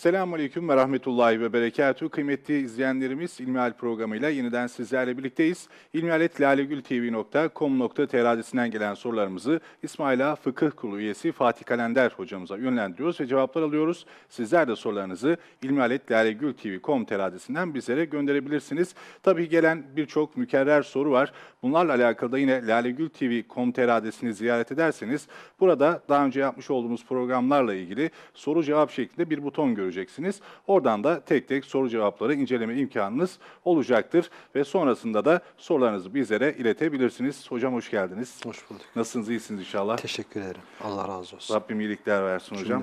Esselamu Aleyküm ve Rahmetullahi ve Berekatuhu. Kıymetli izleyenlerimiz İlmihal programıyla yeniden sizlerle birlikteyiz. ilmihaletlalegültv.com.tr adresinden gelen sorularımızı İsmaila Fıkıh Kurulu üyesi Fatih Kalender hocamıza yönlendiriyoruz ve cevaplar alıyoruz. Sizler de sorularınızı ilmihaletlalegültv.com.tr adresinden bizlere gönderebilirsiniz. Tabii gelen birçok mükerrer soru var. Bunlarla alakalı da yine lalegültv.com.tr adresini ziyaret ederseniz burada daha önce yapmış olduğumuz programlarla ilgili soru cevap şeklinde bir buton göreceksiniz. Oradan da tek tek soru cevapları inceleme imkanınız olacaktır ve sonrasında da sorularınızı bizlere iletebilirsiniz. Hocam hoş geldiniz. Hoş bulduk. Nasılsınız? iyisiniz inşallah. Teşekkür ederim. Allah razı olsun. Rabbim iyilikler versin hocam.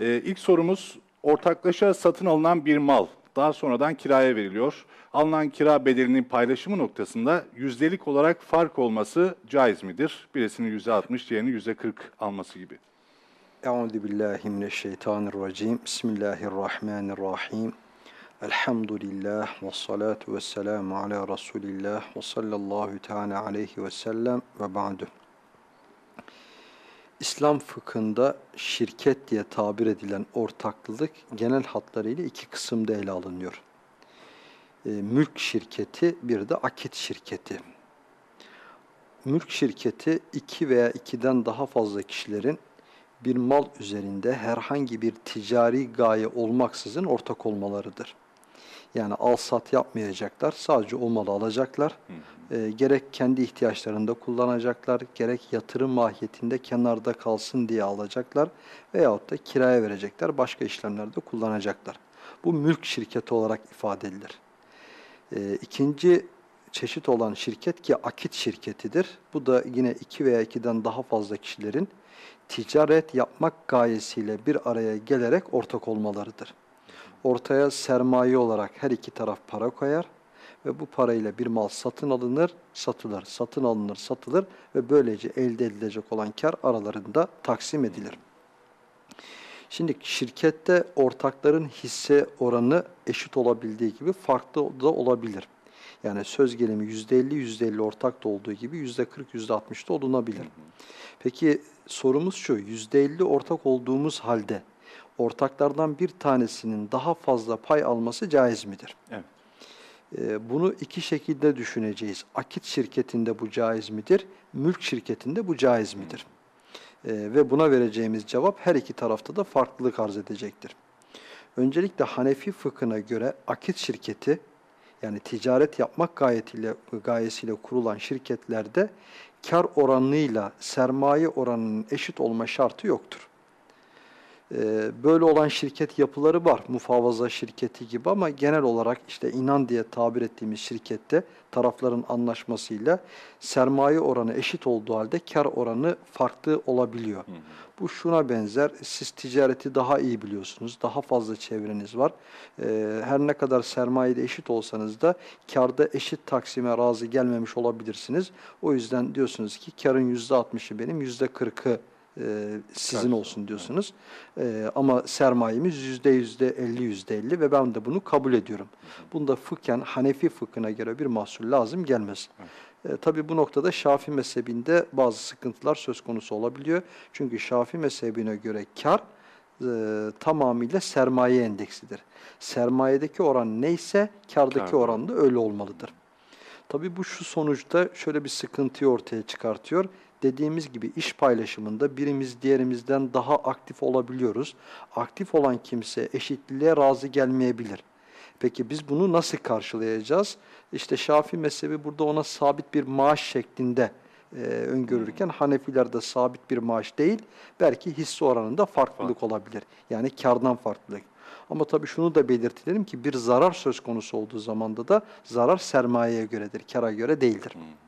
Ee, ilk sorumuz ortaklaşa satın alınan bir mal daha sonradan kiraya veriliyor. Alınan kira bedelinin paylaşımı noktasında yüzdelik olarak fark olması caiz midir? Birisinin yüzde altmış, diğerinin yüzde kırk alması gibi. Euzu billahi mineşşeytanirracim. Bismillahirrahmanirrahim. Elhamdülillah ve salatu ve selamu ala Resulillah ve sallallahu teala aleyhi ve sellem ve ba'du. İslam fıkhında şirket diye tabir edilen ortaklılık genel hatlarıyla iki kısımda ele alınıyor. E, mülk şirketi bir de akit şirketi. Mülk şirketi iki veya ikiden daha fazla kişilerin bir mal üzerinde herhangi bir ticari gaye olmaksızın ortak olmalarıdır. Yani al sat yapmayacaklar, sadece o malı alacaklar. E, gerek kendi ihtiyaçlarında kullanacaklar, gerek yatırım mahiyetinde kenarda kalsın diye alacaklar veyahut da kiraya verecekler, başka işlemlerde kullanacaklar. Bu mülk şirketi olarak ifade edilir. E, ikinci çeşit olan şirket ki akit şirketidir. Bu da yine iki veya ikiden daha fazla kişilerin ticaret yapmak gayesiyle bir araya gelerek ortak olmalarıdır. Ortaya sermaye olarak her iki taraf para koyar ve bu parayla bir mal satın alınır, satılır, satın alınır, satılır ve böylece elde edilecek olan kar aralarında taksim edilir. Şimdi şirkette ortakların hisse oranı eşit olabildiği gibi farklı da olabilir. Yani söz gelimi %50, %50 ortakta olduğu gibi %40, %60'da olunabilir. Peki sorumuz şu, %50 ortak olduğumuz halde ortaklardan bir tanesinin daha fazla pay alması caiz midir? Evet. Ee, bunu iki şekilde düşüneceğiz. Akit şirketinde bu caiz midir? Mülk şirketinde bu caiz midir? Ee, ve buna vereceğimiz cevap her iki tarafta da farklılık arz edecektir. Öncelikle Hanefi fıkhına göre akit şirketi yani ticaret yapmak gayetiyle, gayesiyle kurulan şirketlerde kar oranıyla sermaye oranının eşit olma şartı yoktur. Ee, böyle olan şirket yapıları var. Mufavaza şirketi gibi ama genel olarak işte inan diye tabir ettiğimiz şirkette tarafların anlaşmasıyla sermaye oranı eşit olduğu halde kar oranı farklı olabiliyor. Hı hı. Bu şuna benzer. Siz ticareti daha iyi biliyorsunuz. Daha fazla çevreniz var. Ee, her ne kadar sermayede eşit olsanız da karda eşit taksime razı gelmemiş olabilirsiniz. O yüzden diyorsunuz ki karın %60'ı benim, %40'ı e, sizin olsun diyorsunuz. E, ama sermayemiz yüzde yüzde elli yüzde elli ve ben de bunu kabul ediyorum. Bunda fıkhen Hanefi fıkhına göre bir mahsul lazım gelmez. E, tabii bu noktada Şafi mezhebinde bazı sıkıntılar söz konusu olabiliyor. Çünkü Şafi mezhebine göre kar e, tamamıyla sermaye endeksidir. Sermayedeki oran neyse kardaki Kar. oran da öyle olmalıdır. Tabii bu şu sonuçta şöyle bir sıkıntıyı ortaya çıkartıyor dediğimiz gibi iş paylaşımında birimiz diğerimizden daha aktif olabiliyoruz. Aktif olan kimse eşitliğe razı gelmeyebilir. Peki biz bunu nasıl karşılayacağız? İşte Şafii mezhebi burada ona sabit bir maaş şeklinde e, öngörürken Hanefilerde sabit bir maaş değil, belki hisse oranında farklılık olabilir. Yani kardan farklılık. Ama tabii şunu da belirtelim ki bir zarar söz konusu olduğu zamanda da zarar sermayeye göredir, kara göre değildir. Hmm.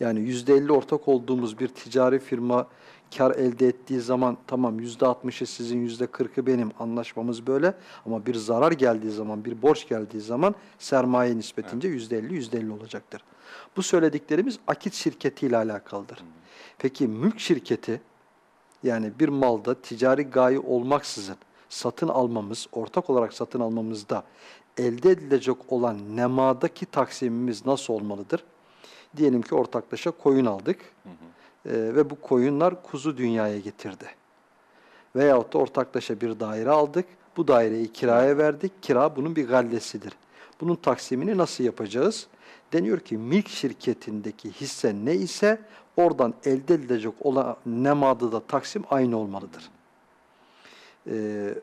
Yani yüzde elli ortak olduğumuz bir ticari firma kar elde ettiği zaman tamam yüzde altmışı sizin yüzde kırkı benim anlaşmamız böyle ama bir zarar geldiği zaman bir borç geldiği zaman sermaye nispetince yüzde elli yüzde elli olacaktır. Bu söylediklerimiz akit şirketi ile alakalıdır. Peki mülk şirketi yani bir malda ticari gaye olmaksızın satın almamız, ortak olarak satın almamızda elde edilecek olan nemadaki taksimimiz nasıl olmalıdır? Diyelim ki ortaklaşa koyun aldık hı hı. E, ve bu koyunlar kuzu dünyaya getirdi. Veyahut da ortaklaşa bir daire aldık. Bu daireyi kiraya verdik. Kira bunun bir gallesidir. Bunun taksimini nasıl yapacağız? Deniyor ki milk şirketindeki hisse ne ise oradan elde edilecek olan nemadı da taksim aynı olmalıdır. Ee,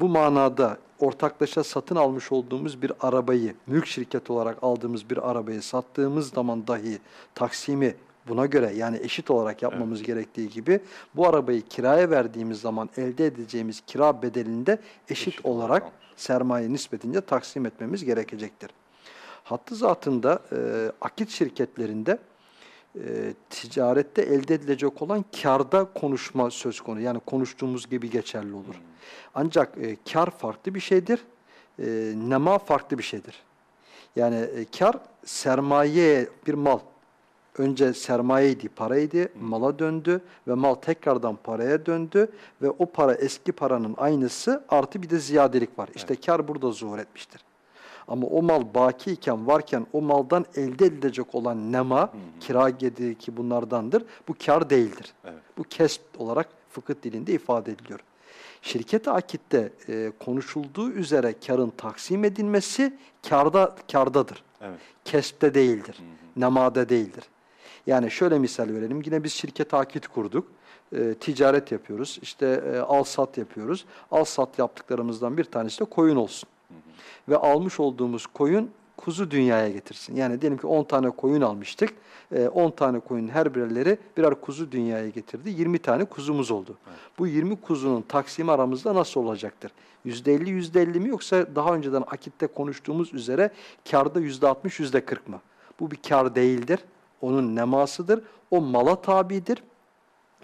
bu manada ortaklaşa satın almış olduğumuz bir arabayı, mülk şirketi olarak aldığımız bir arabayı sattığımız zaman dahi taksimi buna göre yani eşit olarak yapmamız gerektiği gibi bu arabayı kiraya verdiğimiz zaman elde edeceğimiz kira bedelinde eşit, Eşit olarak sermaye nispetince taksim etmemiz gerekecektir. Hattı zatında e, akit şirketlerinde e, ticarette elde edilecek olan karda konuşma söz konu. Yani konuştuğumuz gibi geçerli olur. Ancak e, kar farklı bir şeydir, e, nema farklı bir şeydir. Yani e, kar sermaye bir mal. Önce sermayeydi, paraydı, mala döndü ve mal tekrardan paraya döndü ve o para eski paranın aynısı artı bir de ziyadelik var. İşte kar burada zuhur etmiştir. Ama o mal baki iken varken o maldan elde edilecek olan nema, kira gediri ki bunlardandır. Bu kar değildir. Evet. Bu kesp olarak fıkıh dilinde ifade ediliyor. Şirket akitte e, konuşulduğu üzere karın taksim edilmesi karda kardadır. Evet. Kespte değildir. Nemada değildir. Yani şöyle misal verelim. Yine biz şirket akit kurduk. E, ticaret yapıyoruz. İşte e, al sat yapıyoruz. Al sat yaptıklarımızdan bir tanesi de koyun olsun. Ve almış olduğumuz koyun kuzu dünyaya getirsin. Yani diyelim ki 10 tane koyun almıştık. E, 10 tane koyunun her birleri birer kuzu dünyaya getirdi. 20 tane kuzumuz oldu. Bu 20 kuzunun taksimi aramızda nasıl olacaktır? %50 %50 mi yoksa daha önceden akitte konuştuğumuz üzere karda %60 %40 mı? Bu bir kar değildir. Onun nemasıdır. O mala tabidir.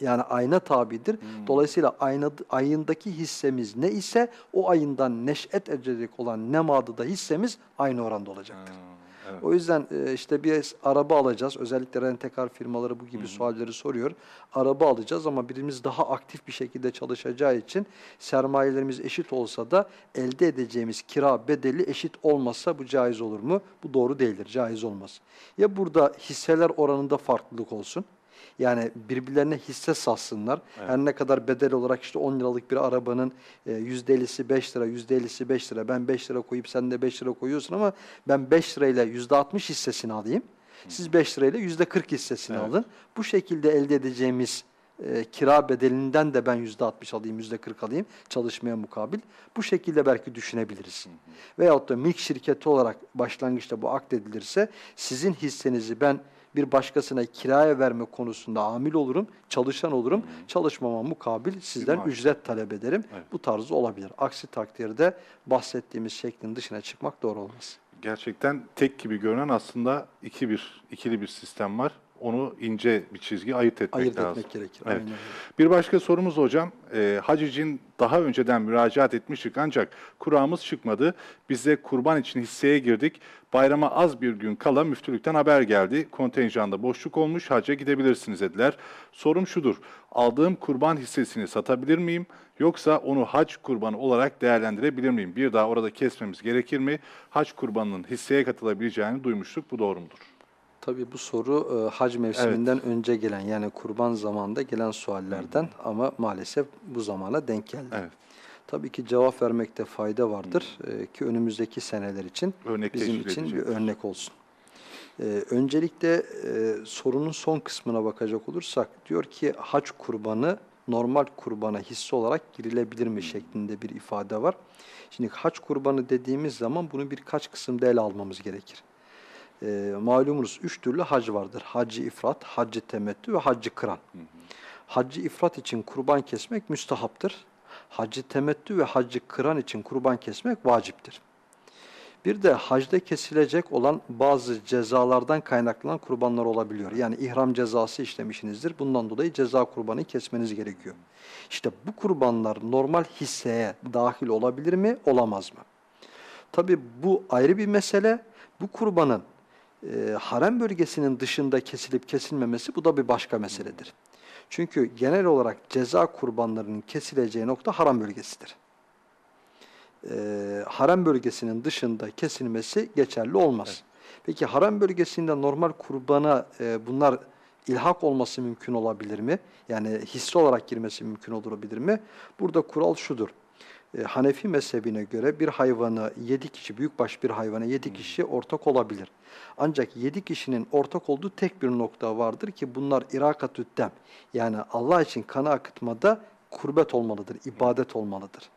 Yani ayna tabidir. Dolayısıyla ayna, ayındaki hissemiz ne ise o ayından neş'et edecek olan nemadı da hissemiz aynı oranda olacaktır. Evet. O yüzden e, işte bir araba alacağız. Özellikle rentekar firmaları bu gibi sualleri soruyor. Araba alacağız ama birimiz daha aktif bir şekilde çalışacağı için sermayelerimiz eşit olsa da elde edeceğimiz kira bedeli eşit olmazsa bu caiz olur mu? Bu doğru değildir. Caiz olmaz. Ya burada hisseler oranında farklılık olsun. Yani birbirlerine hisse satsınlar. Her ne kadar bedel olarak işte 10 liralık bir arabanın e, %50'si 5 lira, %50'si 5 lira. Ben 5 lira koyup sen de 5 lira koyuyorsun ama ben 5 lirayla %60 hissesini alayım. Siz 5 lirayla %40 hissesini Evet. alın. Bu şekilde elde edeceğimiz e, kira bedelinden de ben %60 alayım, %40 alayım çalışmaya mukabil. Bu şekilde belki düşünebiliriz. Veyahut da milk şirketi olarak başlangıçta bu akdedilirse sizin hissenizi ben bir başkasına kiraya verme konusunda amil olurum, çalışan olurum. Çalışmama mukabil sizden ücret talep ederim. Evet. Bu tarzı olabilir. Aksi takdirde bahsettiğimiz şeklin dışına çıkmak doğru olmaz. Gerçekten tek gibi görünen aslında iki bir, ikili bir sistem var. Onu ince bir çizgi ayırt etmek Ayırt lazım. etmek gerekir. Evet. Aynen. Bir başka sorumuz hocam. E, hac için daha önceden müracaat etmiştik ancak kuramız çıkmadı. Biz de kurban için hisseye girdik. Bayrama az bir gün kala müftülükten haber geldi. Kontenjanda boşluk olmuş, hacca gidebilirsiniz dediler. Sorum şudur. Aldığım kurban hissesini satabilir miyim? Yoksa onu hac kurbanı olarak değerlendirebilir miyim? Bir daha orada kesmemiz gerekir mi? Hac kurbanının hisseye katılabileceğini duymuştuk. Bu doğru mudur? Tabii bu soru e, hac mevsiminden önce gelen yani kurban zamanında gelen suallerden ama maalesef bu zamana denk geldi. Evet. Tabii ki cevap vermekte fayda vardır e, ki önümüzdeki seneler için Örnek bizim için bir örnek olsun. E, öncelikle e, sorunun son kısmına bakacak olursak diyor ki hac kurbanı normal kurbana hisse olarak girilebilir mi şeklinde bir ifade var. Şimdi hac kurbanı dediğimiz zaman bunu birkaç kısımda ele almamız gerekir. E, malumunuz üç türlü hac vardır. Haccı ifrat, haccı temettü ve haccı kıran. Haccı ifrat için kurban kesmek müstahaptır. Haccı temettü ve haccı kıran için kurban kesmek vaciptir. Bir de hacda kesilecek olan bazı cezalardan kaynaklanan kurbanlar olabiliyor. Yani ihram cezası işlemişsinizdir. Bundan dolayı ceza kurbanı kesmeniz gerekiyor. İşte bu kurbanlar normal hisseye dahil olabilir mi, olamaz mı? Tabi bu ayrı bir mesele. Bu kurbanın e, harem bölgesinin dışında kesilip kesilmemesi bu da bir başka meseledir. Çünkü genel olarak ceza kurbanlarının kesileceği nokta haram bölgesidir. E, harem bölgesinin dışında kesilmesi geçerli olmaz. Peki harem bölgesinde normal kurbana e, bunlar ilhak olması mümkün olabilir mi? Yani hissi olarak girmesi mümkün olabilir mi? Burada kural şudur. E, Hanefi mezhebine göre bir hayvanı yedi kişi, büyükbaş bir hayvana yedi kişi ortak olabilir. Ancak yedi kişinin ortak olduğu tek bir nokta vardır ki bunlar irakatüddem. Yani Allah için kanı akıtmada kurbet olmalıdır, ibadet olmalıdır.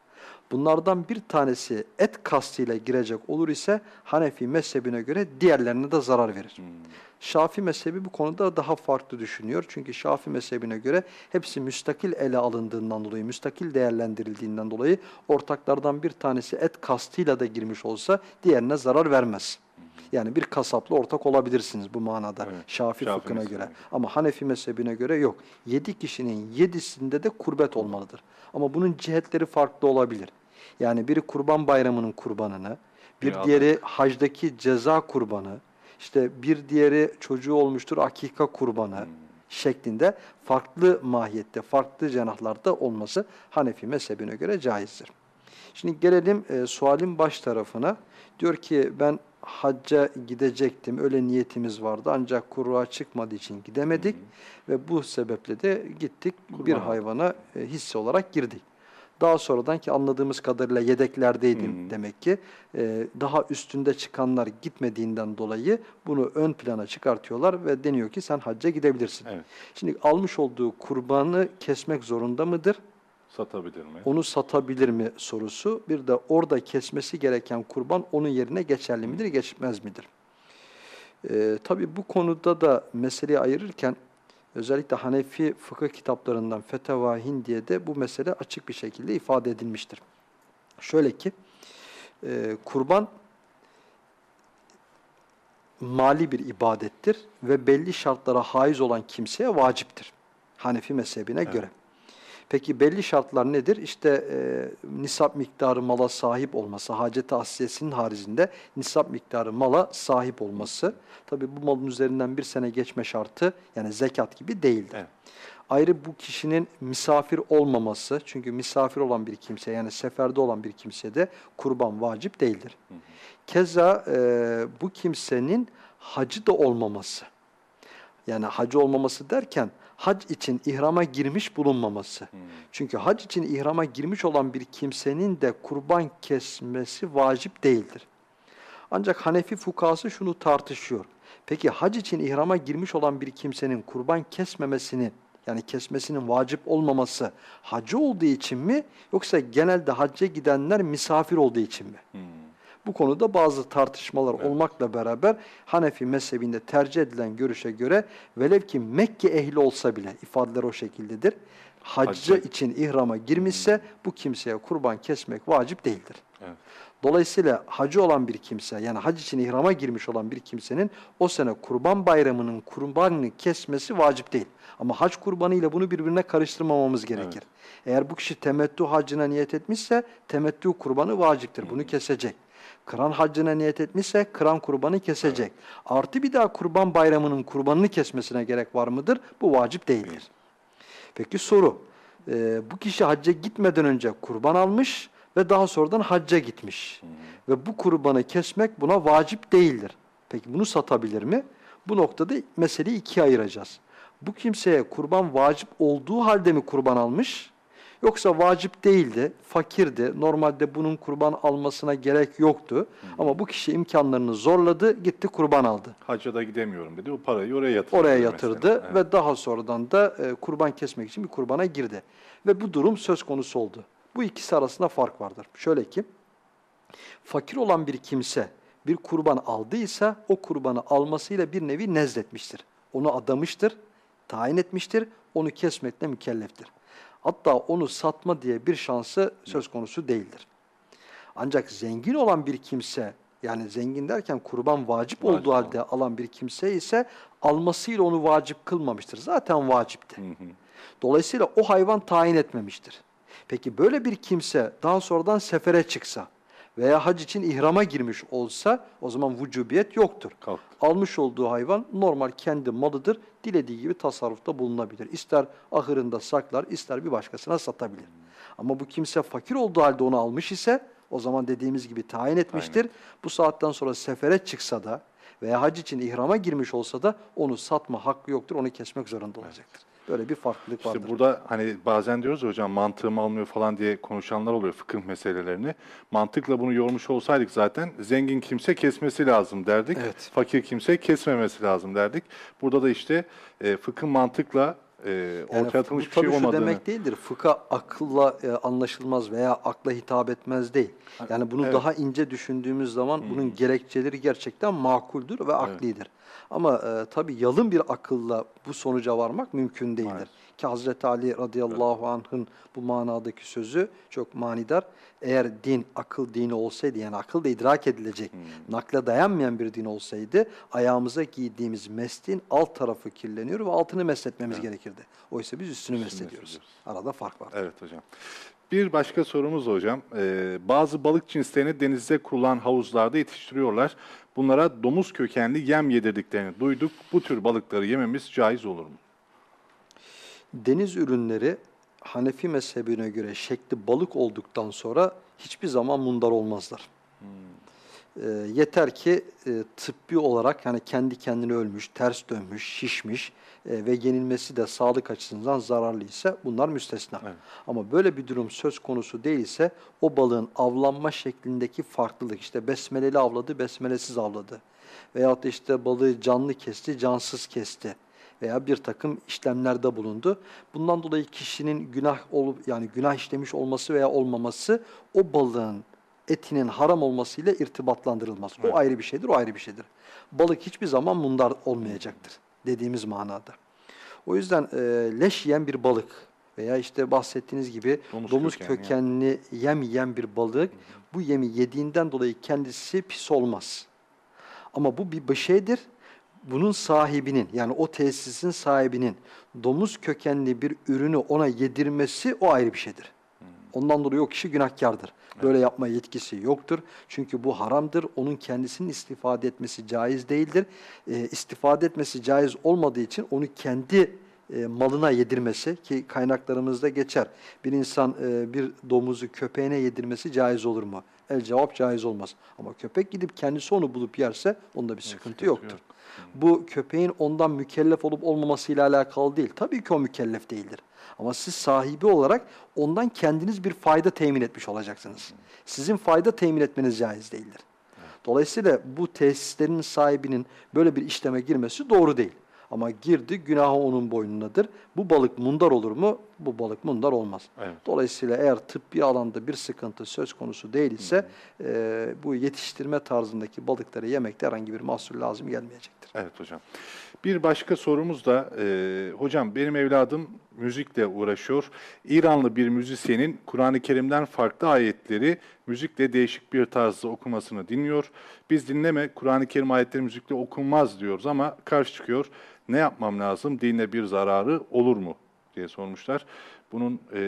Bunlardan bir tanesi et kastıyla girecek olur ise Hanefi mezhebine göre diğerlerine de zarar verir. Şafi mezhebi bu konuda daha farklı düşünüyor. Çünkü Şafi mezhebine göre hepsi müstakil ele alındığından dolayı, müstakil değerlendirildiğinden dolayı ortaklardan bir tanesi et kastıyla da girmiş olsa diğerine zarar vermez. Yani bir kasapla ortak olabilirsiniz bu manada Evet, Şafi, Şafii fıkhına göre. Ama Hanefi mezhebine göre yok. Yedi kişinin yedisinde de kurbet olmalıdır. Ama bunun cihetleri farklı olabilir. Yani biri kurban bayramının kurbanını, bir Bir diğeri hacdaki ceza kurbanı, işte bir diğeri çocuğu olmuştur akika kurbanı şeklinde farklı mahiyette, farklı cenahlarda olması Hanefi mezhebine göre caizdir. Şimdi gelelim e, sualin baş tarafına. Diyor ki ben hacca gidecektim, öyle niyetimiz vardı ancak kurruğa çıkmadığı için gidemedik ve bu sebeple de gittik Kurban bir hayvana e, hisse olarak girdik. Daha sonradan ki anladığımız kadarıyla yedeklerdeydim Hı hı. demek ki e, daha üstünde çıkanlar gitmediğinden dolayı bunu ön plana çıkartıyorlar ve deniyor ki sen hacca gidebilirsin. Evet. Şimdi almış olduğu kurbanı kesmek zorunda mıdır? Satabilir mi? Onu satabilir mi sorusu. Bir de orada kesmesi gereken kurban onun yerine geçerli midir, geçmez midir? Ee, tabii bu konuda da meseleyi ayırırken özellikle Hanefi fıkıh kitaplarından Feteva Hindiye'de bu mesele açık bir şekilde ifade edilmiştir. Şöyle ki e, kurban mali bir ibadettir ve belli şartlara haiz olan kimseye vaciptir. Hanefi mezhebine göre. Peki belli şartlar nedir? İşte e, nisap miktarı mala sahip olması, hacet-i asiyesinin haricinde nisap miktarı mala sahip olması. Tabi bu malın üzerinden bir sene geçme şartı yani zekat gibi değildir. Evet. Ayrı bu kişinin misafir olmaması, çünkü misafir olan bir kimse yani seferde olan bir kimsede kurban vacip değildir. Keza e, bu kimsenin hacı da olmaması. Yani hacı olmaması derken hac için ihrama girmiş bulunmaması. Çünkü hac için ihrama girmiş olan bir kimsenin de kurban kesmesi vacip değildir. Ancak Hanefi fukası şunu tartışıyor. Peki hac için ihrama girmiş olan bir kimsenin kurban kesmemesini yani kesmesinin vacip olmaması hacı olduğu için mi yoksa genelde hacca gidenler misafir olduğu için mi? Hmm. Bu konuda bazı tartışmalar Evet. olmakla beraber Hanefi mezhebinde tercih edilen görüşe göre velev ki Mekke ehli olsa bile ifadeler o şekildedir. Hacca Hacca- için ihrama girmişse bu kimseye kurban kesmek vacip değildir. Evet. Dolayısıyla hacı olan bir kimse yani hac için ihrama girmiş olan bir kimsenin o sene kurban bayramının kurbanını kesmesi vacip değil. Ama hac kurbanı ile bunu birbirine karıştırmamamız gerekir. Eğer bu kişi temettü hacına niyet etmişse temettü kurbanı vaciptir. Bunu kesecek. Kıran haccına niyet etmişse kıran kurbanı kesecek. Artı bir daha kurban bayramının kurbanını kesmesine gerek var mıdır? Bu vacip değildir. Peki soru. Ee, bu kişi hacca gitmeden önce kurban almış ve daha sonradan hacca gitmiş. Ve bu kurbanı kesmek buna vacip değildir. Peki bunu satabilir mi? Bu noktada meseleyi ikiye ayıracağız. Bu kimseye kurban vacip olduğu halde mi kurban almış? Yoksa vacip değildi, fakirdi. Normalde bunun kurban almasına gerek yoktu. Ama bu kişi imkanlarını zorladı, gitti kurban aldı. Hacca da gidemiyorum dedi. O parayı oraya yatırdı. Oraya mesela. yatırdı Evet. ve daha sonradan da e, kurban kesmek için bir kurbana girdi. Ve bu durum söz konusu oldu. Bu ikisi arasında fark vardır. Şöyle ki, fakir olan bir kimse bir kurban aldıysa o kurbanı almasıyla bir nevi nezletmiştir. Onu adamıştır, tayin etmiştir, onu kesmekle mükelleftir. Hatta onu satma diye bir şansı söz konusu değildir. Ancak zengin olan bir kimse, yani zengin derken kurban vacip, Vacip olduğu halde alan bir kimse ise almasıyla onu vacip kılmamıştır. Zaten vacipti. Hı hı. Dolayısıyla o hayvan tayin etmemiştir. Peki böyle bir kimse daha sonradan sefere çıksa veya hac için ihrama girmiş olsa o zaman vücubiyet yoktur. Kalk. Almış olduğu hayvan normal kendi malıdır. Dilediği gibi tasarrufta bulunabilir. İster ahırında saklar, ister bir başkasına satabilir. Ama bu kimse fakir olduğu halde onu almış ise o zaman dediğimiz gibi tayin etmiştir. Bu saatten sonra sefere çıksa da veya hac için ihrama girmiş olsa da onu satma hakkı yoktur, onu kesmek zorunda olacaktır. Böyle bir farklılık vardır. İşte burada hani bazen diyoruz ya hocam mantığım almıyor falan diye konuşanlar oluyor fıkıh meselelerini. Mantıkla bunu yormuş olsaydık zaten zengin kimse kesmesi lazım derdik. Evet. Fakir kimse kesmemesi lazım derdik. Burada da işte e, fıkıh mantıkla e, Yani ortaya atılmış bu bir şey tabii şu olmadığını. demek değildir. Fıkıh akılla e, anlaşılmaz veya akla hitap etmez değil. Yani bunu Evet. daha ince düşündüğümüz zaman bunun gerekçeleri gerçekten makuldür ve aklidir. Ama e, tabii yalın bir akılla bu sonuca varmak mümkün değildir. Evet. Ki Hazreti Ali radıyallahu anh'ın bu manadaki sözü çok manidar. Eğer din akıl dini olsaydı yani akıl da idrak edilecek, nakle dayanmayan bir din olsaydı ayağımıza giydiğimiz mesleğin alt tarafı kirleniyor ve altını mesletmemiz gerekirdi. Oysa biz üstünü meslediyoruz. meslediyoruz. Arada fark var. Evet hocam. Bir başka sorumuz hocam. Ee, bazı balık cinslerini denizde kurulan havuzlarda yetiştiriyorlar. Bunlara domuz kökenli yem yedirdiklerini duyduk. Bu tür balıkları yememiz caiz olur mu? Deniz ürünleri Hanefi mezhebine göre şekli balık olduktan sonra hiçbir zaman mundar olmazlar. E, yeter ki e, tıbbi olarak yani kendi kendine ölmüş, ters dönmüş, şişmiş e, ve yenilmesi de sağlık açısından zararlı ise bunlar müstesna. Evet. Ama böyle bir durum söz konusu değilse o balığın avlanma şeklindeki farklılık işte besmeleli avladı, besmelesiz avladı. Veyahut da işte balığı canlı kesti, cansız kesti veya bir takım işlemlerde bulundu. Bundan dolayı kişinin günah olup yani günah işlemiş olması veya olmaması o balığın etinin haram olmasıyla irtibatlandırılmaz. Evet. O ayrı bir şeydir, o ayrı bir şeydir. Balık hiçbir zaman mundar olmayacaktır dediğimiz manada. O yüzden e, leş yiyen bir balık veya işte bahsettiğiniz gibi Domuz domuz, kökenli kökenli yem yiyen bir balık bu yemi yediğinden dolayı kendisi pis olmaz. Ama bu bir bir şeydir. Bunun sahibinin yani o tesisin sahibinin domuz kökenli bir ürünü ona yedirmesi o ayrı bir şeydir. Ondan dolayı o kişi günahkardır. Böyle yapma yetkisi yoktur. Çünkü bu haramdır. Onun kendisinin istifade etmesi caiz değildir. E, istifade etmesi caiz olmadığı için onu kendi e, malına yedirmesi ki kaynaklarımızda geçer. Bir insan e, bir domuzu köpeğine yedirmesi caiz olur mu? El cevap caiz olmaz. Ama köpek gidip kendisi onu bulup yerse onda bir sıkıntı, sıkıntı yoktur. yok. Bu köpeğin ondan mükellef olup olmamasıyla alakalı değil. Tabii ki o mükellef değildir. Ama siz sahibi olarak ondan kendiniz bir fayda temin etmiş olacaksınız. Sizin fayda temin etmeniz caiz değildir. Dolayısıyla bu tesislerin sahibinin böyle bir işleme girmesi doğru değil. Ama girdi günahı onun boynundadır. Bu balık mundar olur mu? Bu balık mundar olmaz. Evet. Dolayısıyla eğer tıbbi alanda bir sıkıntı söz konusu değil ise e, bu yetiştirme tarzındaki balıkları yemekte herhangi bir mahsur lazım gelmeyecektir. Evet hocam. Bir başka sorumuz da e, hocam benim evladım müzikle uğraşıyor. İranlı bir müzisyenin Kur'an-ı Kerim'den farklı ayetleri müzikle değişik bir tarzda okumasını dinliyor. Biz dinleme Kur'an-ı Kerim ayetleri müzikle okunmaz diyoruz ama karşı çıkıyor. Ne yapmam lazım? Dine bir zararı olur mu? diye sormuşlar. Bunun e,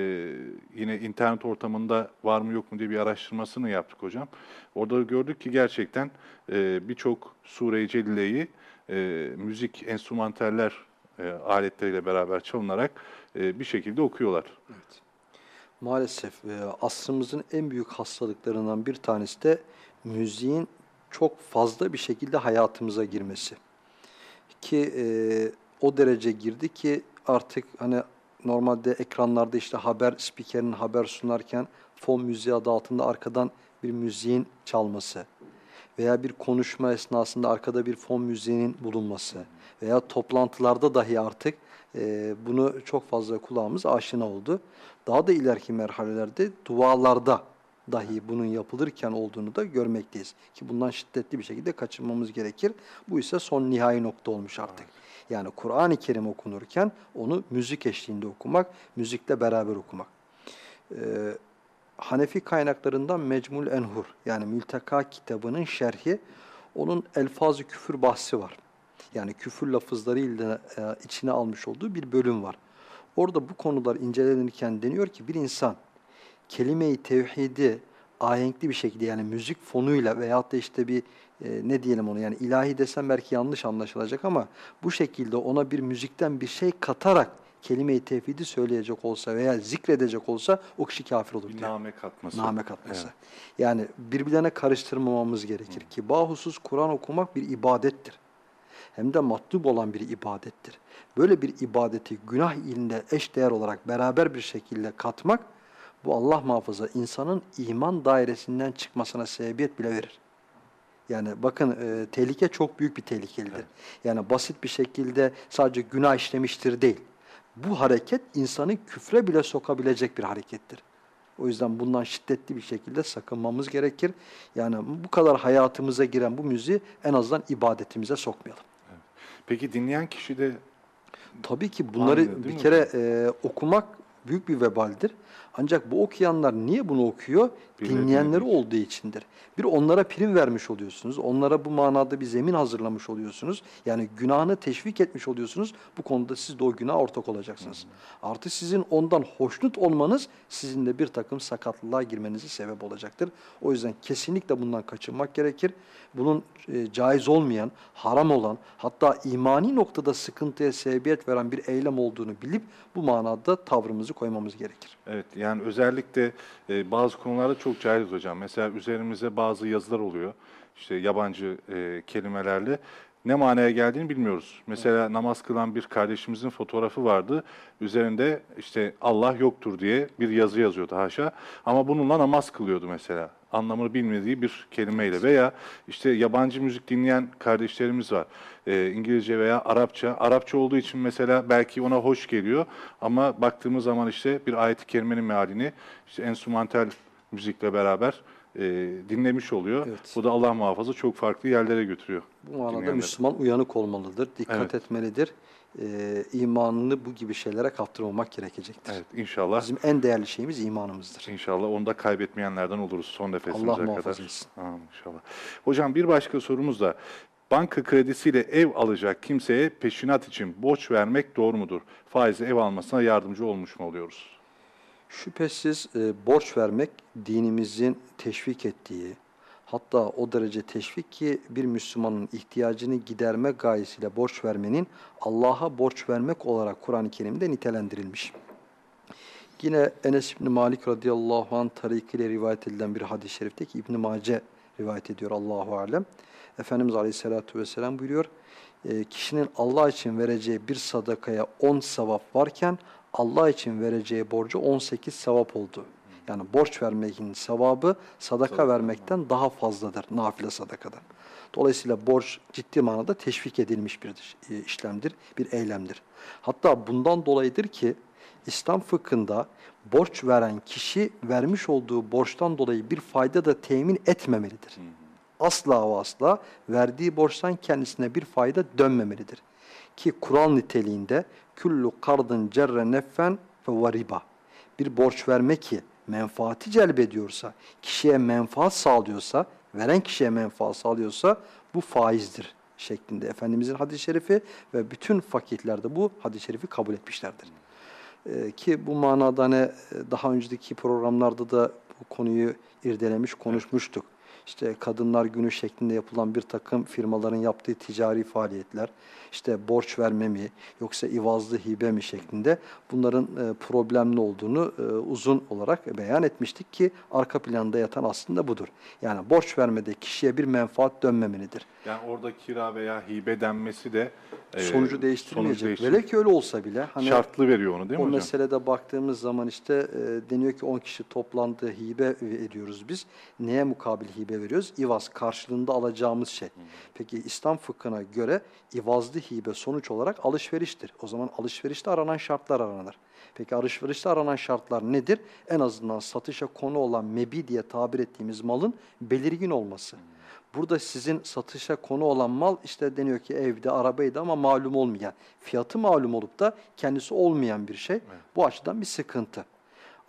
yine internet ortamında var mı yok mu diye bir araştırmasını yaptık hocam. Orada gördük ki gerçekten e, birçok Sure-i Celile'yi e, müzik, enstrümantaller e, aletleriyle beraber çalınarak e, bir şekilde okuyorlar. Maalesef e, asrımızın en büyük hastalıklarından bir tanesi de müziğin çok fazla bir şekilde hayatımıza girmesi. Ki e, o derece girdi ki artık hani normalde ekranlarda işte haber spikerinin haber sunarken fon müziği adı altında arkadan bir müziğin çalması veya bir konuşma esnasında arkada bir fon müziğinin bulunması veya toplantılarda dahi artık e, bunu çok fazla kulağımız aşina oldu. Daha da ileriki merhalelerde dualarda dahi bunun yapılırken olduğunu da görmekteyiz. Ki bundan şiddetli bir şekilde kaçınmamız gerekir. Bu ise son nihai nokta olmuş artık. Yani Kur'an-ı Kerim okunurken onu müzik eşliğinde okumak, müzikle beraber okumak. Ee, Hanefi kaynaklarından Mecmul Enhur yani Mülteka kitabının şerhi onun elfazı küfür bahsi var. Yani küfür lafızlarıyla e, içine almış olduğu bir bölüm var. Orada bu konular incelenirken deniyor ki bir insan kelime-i tevhidi ahenkli bir şekilde yani müzik fonuyla veyahut da işte bir e, ne diyelim onu yani ilahi desem belki yanlış anlaşılacak ama bu şekilde ona bir müzikten bir şey katarak kelime-i tevhidi söyleyecek olsa veya zikredecek olsa o kişi kafir olur Bir name katması. Name katması. Evet. Yani birbirlerine karıştırmamamız gerekir ki bahusus Kur'an okumak bir ibadettir. Hem de matlub olan bir ibadettir. Böyle bir ibadeti günah ile eşdeğer olarak beraber bir şekilde katmak bu Allah muhafaza insanın iman dairesinden çıkmasına sebebiyet bile verir. Yani bakın e, tehlike çok büyük bir tehlikelidir. Yani basit bir şekilde sadece günah işlemiştir değil. Bu hareket insanı küfre bile sokabilecek bir harekettir. O yüzden bundan şiddetli bir şekilde sakınmamız gerekir. Yani bu kadar hayatımıza giren bu müziği en azından ibadetimize sokmayalım. Peki dinleyen kişi de Tabii ki bunları Anlıyor, bir mi kere e, okumak büyük bir vebaldir. Ancak bu okuyanlar niye bunu okuyor? Dinleyenleri olduğu içindir. Bir onlara prim vermiş oluyorsunuz. Onlara bu manada bir zemin hazırlamış oluyorsunuz. Yani günahını teşvik etmiş oluyorsunuz. Bu konuda siz de o günaha ortak olacaksınız. Artı sizin ondan hoşnut olmanız sizin de bir takım sakatlığa girmenize sebep olacaktır. O yüzden kesinlikle bundan kaçınmak gerekir. Bunun e, caiz olmayan, haram olan, hatta imani noktada sıkıntıya sebebiyet veren bir eylem olduğunu bilip bu manada tavrımızı koymamız gerekir. Evet yani özellikle e, bazı konularda çok caiz hocam. Mesela üzerimize bazı yazılar oluyor. İşte yabancı e, kelimelerle. Ne manaya geldiğini bilmiyoruz. Mesela namaz kılan bir kardeşimizin fotoğrafı vardı. Üzerinde işte Allah yoktur diye bir yazı yazıyordu haşa. Ama bununla namaz kılıyordu mesela. Anlamını bilmediği bir kelimeyle veya işte yabancı müzik dinleyen kardeşlerimiz var. E, İngilizce veya Arapça. Arapça olduğu için mesela belki ona hoş geliyor ama baktığımız zaman işte bir ayet-i kerimenin mealini işte enstrümantal müzikle beraber e, dinlemiş oluyor. Evet. Bu da Allah muhafaza çok farklı yerlere götürüyor. Bu manada. Müslüman uyanık olmalıdır, dikkat Evet. etmelidir. Ee, imanını bu gibi şeylere kaptırmamak gerekecektir. Evet inşallah. Bizim en değerli şeyimiz imanımızdır. İnşallah onu da kaybetmeyenlerden oluruz son nefesimize Allah kadar. muhafaza etsin. Amin inşallah. Hocam bir başka sorumuz da banka kredisiyle ev alacak kimseye peşinat için borç vermek doğru mudur? Faizle ev almasına yardımcı olmuş mu oluyoruz? Şüphesiz e, borç vermek dinimizin teşvik ettiği, hatta o derece teşvik ki bir Müslümanın ihtiyacını giderme gayesiyle borç vermenin Allah'a borç vermek olarak Kur'an-ı Kerim'de nitelendirilmiş. Yine Enes İbni Malik radıyallahu anh tarikiyle rivayet edilen bir hadis-i şerifte ki İbn-i Mace rivayet ediyor Allahu alem. Efendimiz Aleyhisselatü Vesselam buyuruyor, e, kişinin Allah için vereceği bir sadakaya 10 sevap varken Allah için vereceği borcu 18 sevap oldu. Yani borç vermekin sevabı sadaka vermekten daha fazladır nafile sadakadan. Dolayısıyla borç ciddi manada teşvik edilmiş bir e, işlemdir, bir eylemdir. Hatta bundan dolayıdır ki İslam fıkhında borç veren kişi vermiş olduğu borçtan dolayı bir fayda da temin etmemelidir. Asla ve asla verdiği borçtan kendisine bir fayda dönmemelidir. Ki Kur'an niteliğinde küllü kardın cerre neffen ve riba. Bir borç verme ki menfaati celbediyorsa, kişiye menfaat sağlıyorsa, veren kişiye menfaat sağlıyorsa bu faizdir şeklinde Efendimizin hadis-i şerifi ve bütün fakihler de bu hadis-i şerifi kabul etmişlerdir. Ee, ki bu manada hani e, daha önceki programlarda da bu konuyu irdelemiş, konuşmuştuk. İşte Kadınlar Günü şeklinde yapılan bir takım firmaların yaptığı ticari faaliyetler, işte borç verme mi yoksa ivazlı hibe mi şeklinde bunların e, problemli olduğunu e, uzun olarak beyan etmiştik ki arka planda yatan aslında budur. Yani borç vermede kişiye bir menfaat dönmemelidir. Yani orada kira veya hibe denmesi de e, sonucu değiştirmeyecek. Velev ki öyle olsa bile hani Şartlı veriyor onu değil mi o hocam? meselede baktığımız zaman işte e, deniyor ki 10 kişi toplandı hibe veriyoruz biz. Neye mukabil hibe veriyoruz? İvaz karşılığında alacağımız şey. Peki İslam fıkhına göre ivazlı hibe sonuç olarak alışveriştir. O zaman alışverişte aranan şartlar aranır. Peki alışverişte aranan şartlar nedir? En azından satışa konu olan mebi diye tabir ettiğimiz malın belirgin olması. Burada sizin satışa konu olan mal işte deniyor ki evde, arabaydı ama malum olmayan, fiyatı malum olup da kendisi olmayan bir şey. Bu açıdan bir sıkıntı.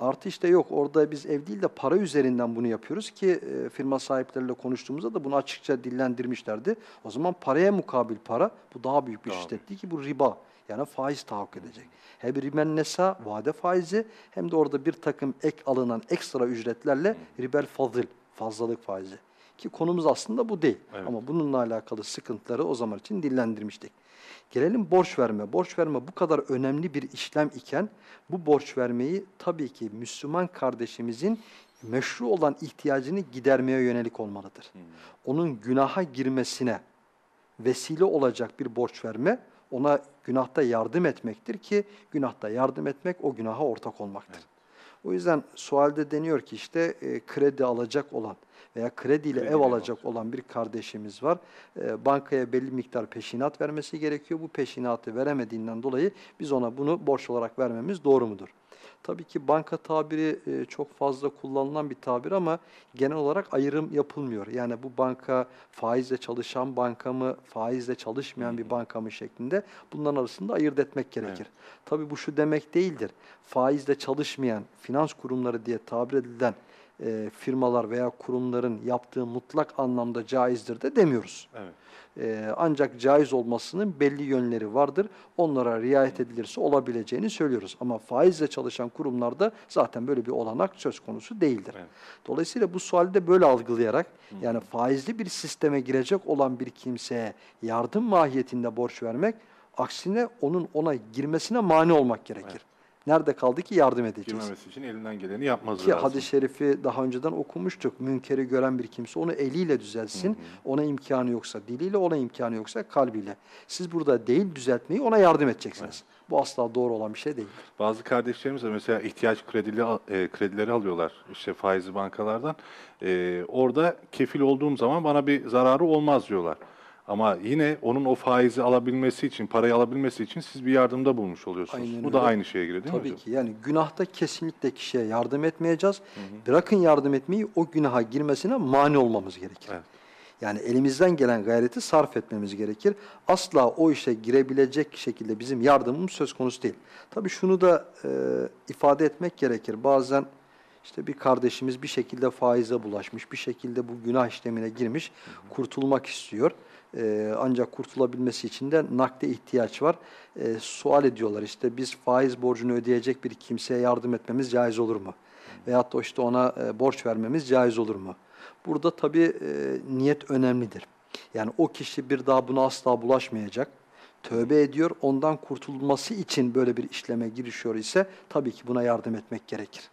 Artı işte yok orada biz ev değil de para üzerinden bunu yapıyoruz ki e, firma sahipleriyle konuştuğumuzda da bunu açıkça dillendirmişlerdi. O zaman paraya mukabil para bu daha büyük bir Daha şiddet ki bu riba. Yani faiz tahakkuk edecek. Hem rimen nesa vade faizi hem de orada bir takım ek alınan ekstra ücretlerle ribel fazıl fazlalık faizi. Ki konumuz aslında bu değil. Evet. Ama bununla alakalı sıkıntıları o zaman için dillendirmiştik. Gelelim borç verme. Borç verme bu kadar önemli bir işlem iken bu borç vermeyi tabii ki Müslüman kardeşimizin meşru olan ihtiyacını gidermeye yönelik olmalıdır. Onun günaha girmesine vesile olacak bir borç verme ona günahta yardım etmektir ki günahta yardım etmek o günaha ortak olmaktır. O yüzden sualde deniyor ki işte e, kredi alacak olan veya krediyle Krediyle ev alacak olan bir kardeşimiz var. E, bankaya belli miktar peşinat vermesi gerekiyor. Bu peşinatı veremediğinden dolayı biz ona bunu borç olarak vermemiz doğru mudur? Tabii ki banka tabiri e, çok fazla kullanılan bir tabir ama genel olarak ayrım yapılmıyor. Yani bu banka faizle çalışan banka mı, faizle çalışmayan bir banka mı şeklinde bunların arasında ayırt etmek gerekir. Tabii bu şu demek değildir. Faizle çalışmayan finans kurumları diye tabir edilen e, firmalar veya kurumların yaptığı mutlak anlamda caizdir de demiyoruz. Evet. E, ancak caiz olmasının belli yönleri vardır. Onlara riayet edilirse olabileceğini söylüyoruz. Ama faizle çalışan kurumlarda zaten böyle bir olanak söz konusu değildir. Evet. Dolayısıyla bu suali de böyle algılayarak yani faizli bir sisteme girecek olan bir kimseye yardım mahiyetinde borç vermek aksine onun ona girmesine mani olmak gerekir. Nerede kaldı ki yardım edeceğiz? Girmemesi için elinden geleni yapmaz Ki lazım. hadis-i şerifi daha önceden okumuştuk. Münkeri gören bir kimse onu eliyle düzelsin. Ona imkanı yoksa diliyle, ona imkanı yoksa kalbiyle. Siz burada değil düzeltmeyi ona yardım edeceksiniz. Bu asla doğru olan bir şey değil. Bazı kardeşlerimiz de mesela ihtiyaç kredili, e, kredileri alıyorlar işte faizli bankalardan. E, orada kefil olduğum zaman bana bir zararı olmaz diyorlar. Ama yine onun o faizi alabilmesi için, parayı alabilmesi için siz bir yardımda bulmuş oluyorsunuz. Aynen Bu da öyle. aynı şeye giriyor değil mi Tabii hocam? ki yani günahta kesinlikle kişiye yardım etmeyeceğiz. Bırakın yardım etmeyi o günaha girmesine mani olmamız gerekir. Evet. Yani elimizden gelen gayreti sarf etmemiz gerekir. Asla o işe girebilecek şekilde bizim yardımımız söz konusu değil. Tabii şunu da e, ifade etmek gerekir. Bazen işte bir kardeşimiz bir şekilde faize bulaşmış, bir şekilde bu günah işlemine girmiş, kurtulmak istiyor. E, ancak kurtulabilmesi için de nakde ihtiyaç var. E, sual ediyorlar işte biz faiz borcunu ödeyecek bir kimseye yardım etmemiz caiz olur mu? Veyahut da işte ona e, borç vermemiz caiz olur mu? Burada tabii e, niyet önemlidir. Yani o kişi bir daha buna asla bulaşmayacak. Tövbe ediyor, ondan kurtulması için böyle bir işleme girişiyor ise tabii ki buna yardım etmek gerekir.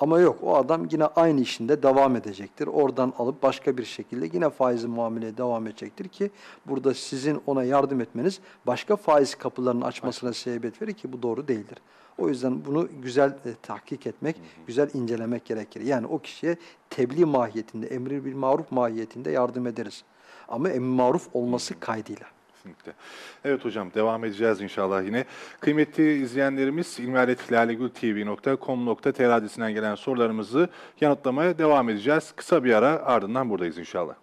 Ama yok o adam yine aynı işinde devam edecektir. Oradan alıp başka bir şekilde yine faizli muameleye devam edecektir ki burada sizin ona yardım etmeniz başka faiz kapılarının açmasına sebebiyet verir ki bu doğru değildir. O yüzden bunu güzel e, tahkik etmek, güzel incelemek gerekir. Yani o kişiye tebliğ mahiyetinde, emri bil maruf mahiyetinde yardım ederiz. Ama emri maruf olması kaydıyla. Kesinlikle. Evet hocam devam edeceğiz inşallah yine. Kıymetli izleyenlerimiz ilmihaletlalegültv.com.tr adresinden gelen sorularımızı yanıtlamaya devam edeceğiz. Kısa bir ara ardından buradayız inşallah.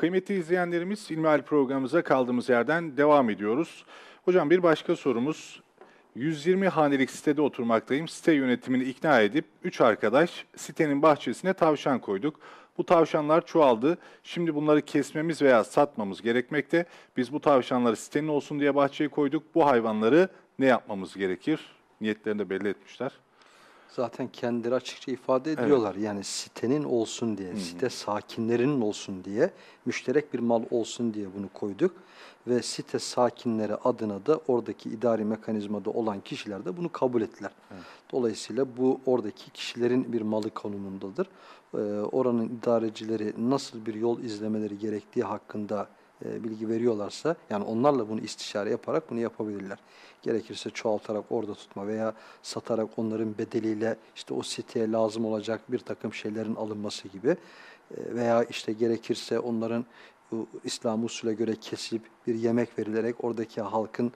Kıymetli izleyenlerimiz İlmihal programımıza kaldığımız yerden devam ediyoruz. Hocam bir başka sorumuz. 120 hanelik sitede oturmaktayım. Site yönetimini ikna edip 3 arkadaş sitenin bahçesine tavşan koyduk. Bu tavşanlar çoğaldı. Şimdi bunları kesmemiz veya satmamız gerekmekte. Biz bu tavşanları sitenin olsun diye bahçeye koyduk. Bu hayvanları ne yapmamız gerekir? Niyetlerini de belli etmişler. Zaten kendileri açıkça ifade ediyorlar. Yani sitenin olsun diye, site sakinlerinin olsun diye, müşterek bir mal olsun diye bunu koyduk. Ve site sakinleri adına da oradaki idari mekanizmada olan kişiler de bunu kabul ettiler. Dolayısıyla bu oradaki kişilerin bir malı konumundadır. Ee, oranın idarecileri nasıl bir yol izlemeleri gerektiği hakkında e, bilgi veriyorlarsa, yani onlarla bunu istişare yaparak bunu yapabilirler. Gerekirse çoğaltarak orada tutma veya satarak onların bedeliyle işte o siteye lazım olacak bir takım şeylerin alınması gibi e, veya işte gerekirse onların İslam usulüne göre kesilip bir yemek verilerek oradaki halkın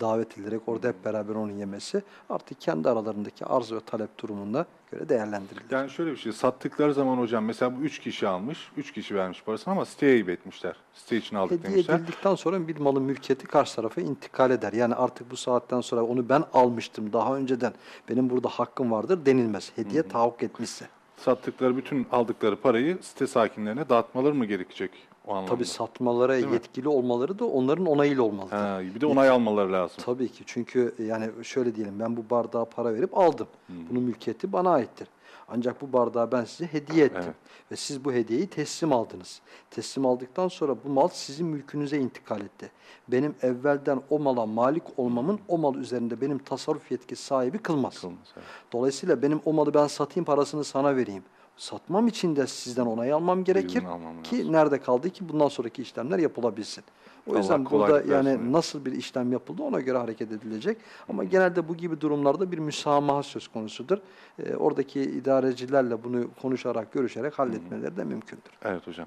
davet edilerek orada hep beraber onu yemesi artık kendi aralarındaki arz ve talep durumuna göre değerlendirilir. Yani şöyle bir şey, sattıkları zaman hocam mesela bu üç kişi almış, üç kişi vermiş parasını ama siteye ayıp etmişler. Site için aldık Hediye demişler. edildikten sonra bir malın mülkiyeti karşı tarafa intikal eder. Yani artık bu saatten sonra onu ben almıştım daha önceden benim burada hakkım vardır denilmez. Hediye tahakkuk etmişse. Sattıkları bütün aldıkları parayı site sakinlerine dağıtmaları mı gerekecek o anlamda? Tabii satmalara Değil mi? yetkili olmaları da onların onayıyla olmalıdır. Ha, bir de onay almaları lazım. Tabii ki çünkü yani şöyle diyelim ben bu bardağa para verip aldım. Bunun mülkiyeti bana aittir. Ancak bu bardağı ben size hediye ettim. Evet. Ve siz bu hediyeyi teslim aldınız. Teslim aldıktan sonra bu mal sizin mülkünüze intikal etti. Benim evvelden o mala malik olmamın o mal üzerinde benim tasarruf yetkisi sahibi kılmaz. Kılmaz, evet. Dolayısıyla benim o malı ben satayım parasını sana vereyim. Satmam için de sizden onay almam gerekir almam ki lazım. nerede kaldı ki bundan sonraki işlemler yapılabilsin. O Allah yüzden burada yani versin. nasıl bir işlem yapıldı ona göre hareket edilecek. Ama genelde bu gibi durumlarda bir müsamaha söz konusudur. Ee, oradaki idarecilerle bunu konuşarak, görüşerek halletmeleri de mümkündür. Evet hocam.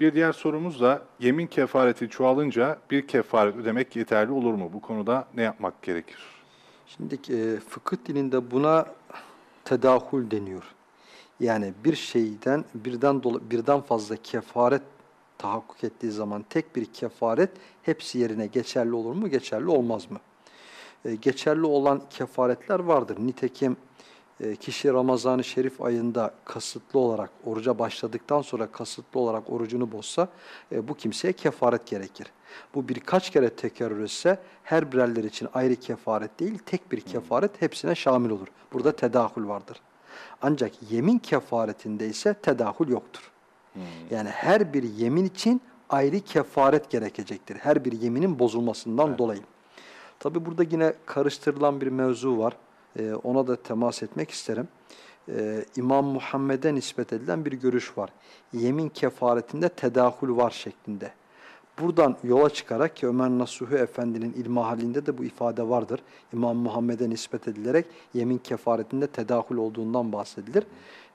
Bir diğer sorumuz da yemin kefareti çoğalınca bir kefaret ödemek yeterli olur mu? Bu konuda ne yapmak gerekir? Şimdi e, fıkıh dilinde buna tedahül deniyor. Yani bir şeyden birden dola, birden fazla kefaret tahakkuk ettiği zaman tek bir kefaret hepsi yerine geçerli olur mu, geçerli olmaz mı? E, geçerli olan kefaretler vardır. Nitekim e, kişi Ramazan-ı Şerif ayında kasıtlı olarak oruca başladıktan sonra kasıtlı olarak orucunu bozsa e, bu kimseye kefaret gerekir. Bu birkaç kere tekerrür etse her birerler için ayrı kefaret değil tek bir kefaret hepsine şamil olur. Burada tedahül vardır. Ancak yemin kefaretinde ise tedahül yoktur. Yani her bir yemin için ayrı kefaret gerekecektir. Her bir yeminin bozulmasından dolayı. Tabi burada yine karıştırılan bir mevzu var. Ee, ona da temas etmek isterim. Ee, İmam Muhammed'e nispet edilen bir görüş var. Yemin kefaretinde tedahül var şeklinde. Buradan yola çıkarak ki Ömer Nasuhi Efendi'nin ilmihalinde de bu ifade vardır. İmam Muhammed'e nispet edilerek yemin kefaretinde tedahül olduğundan bahsedilir.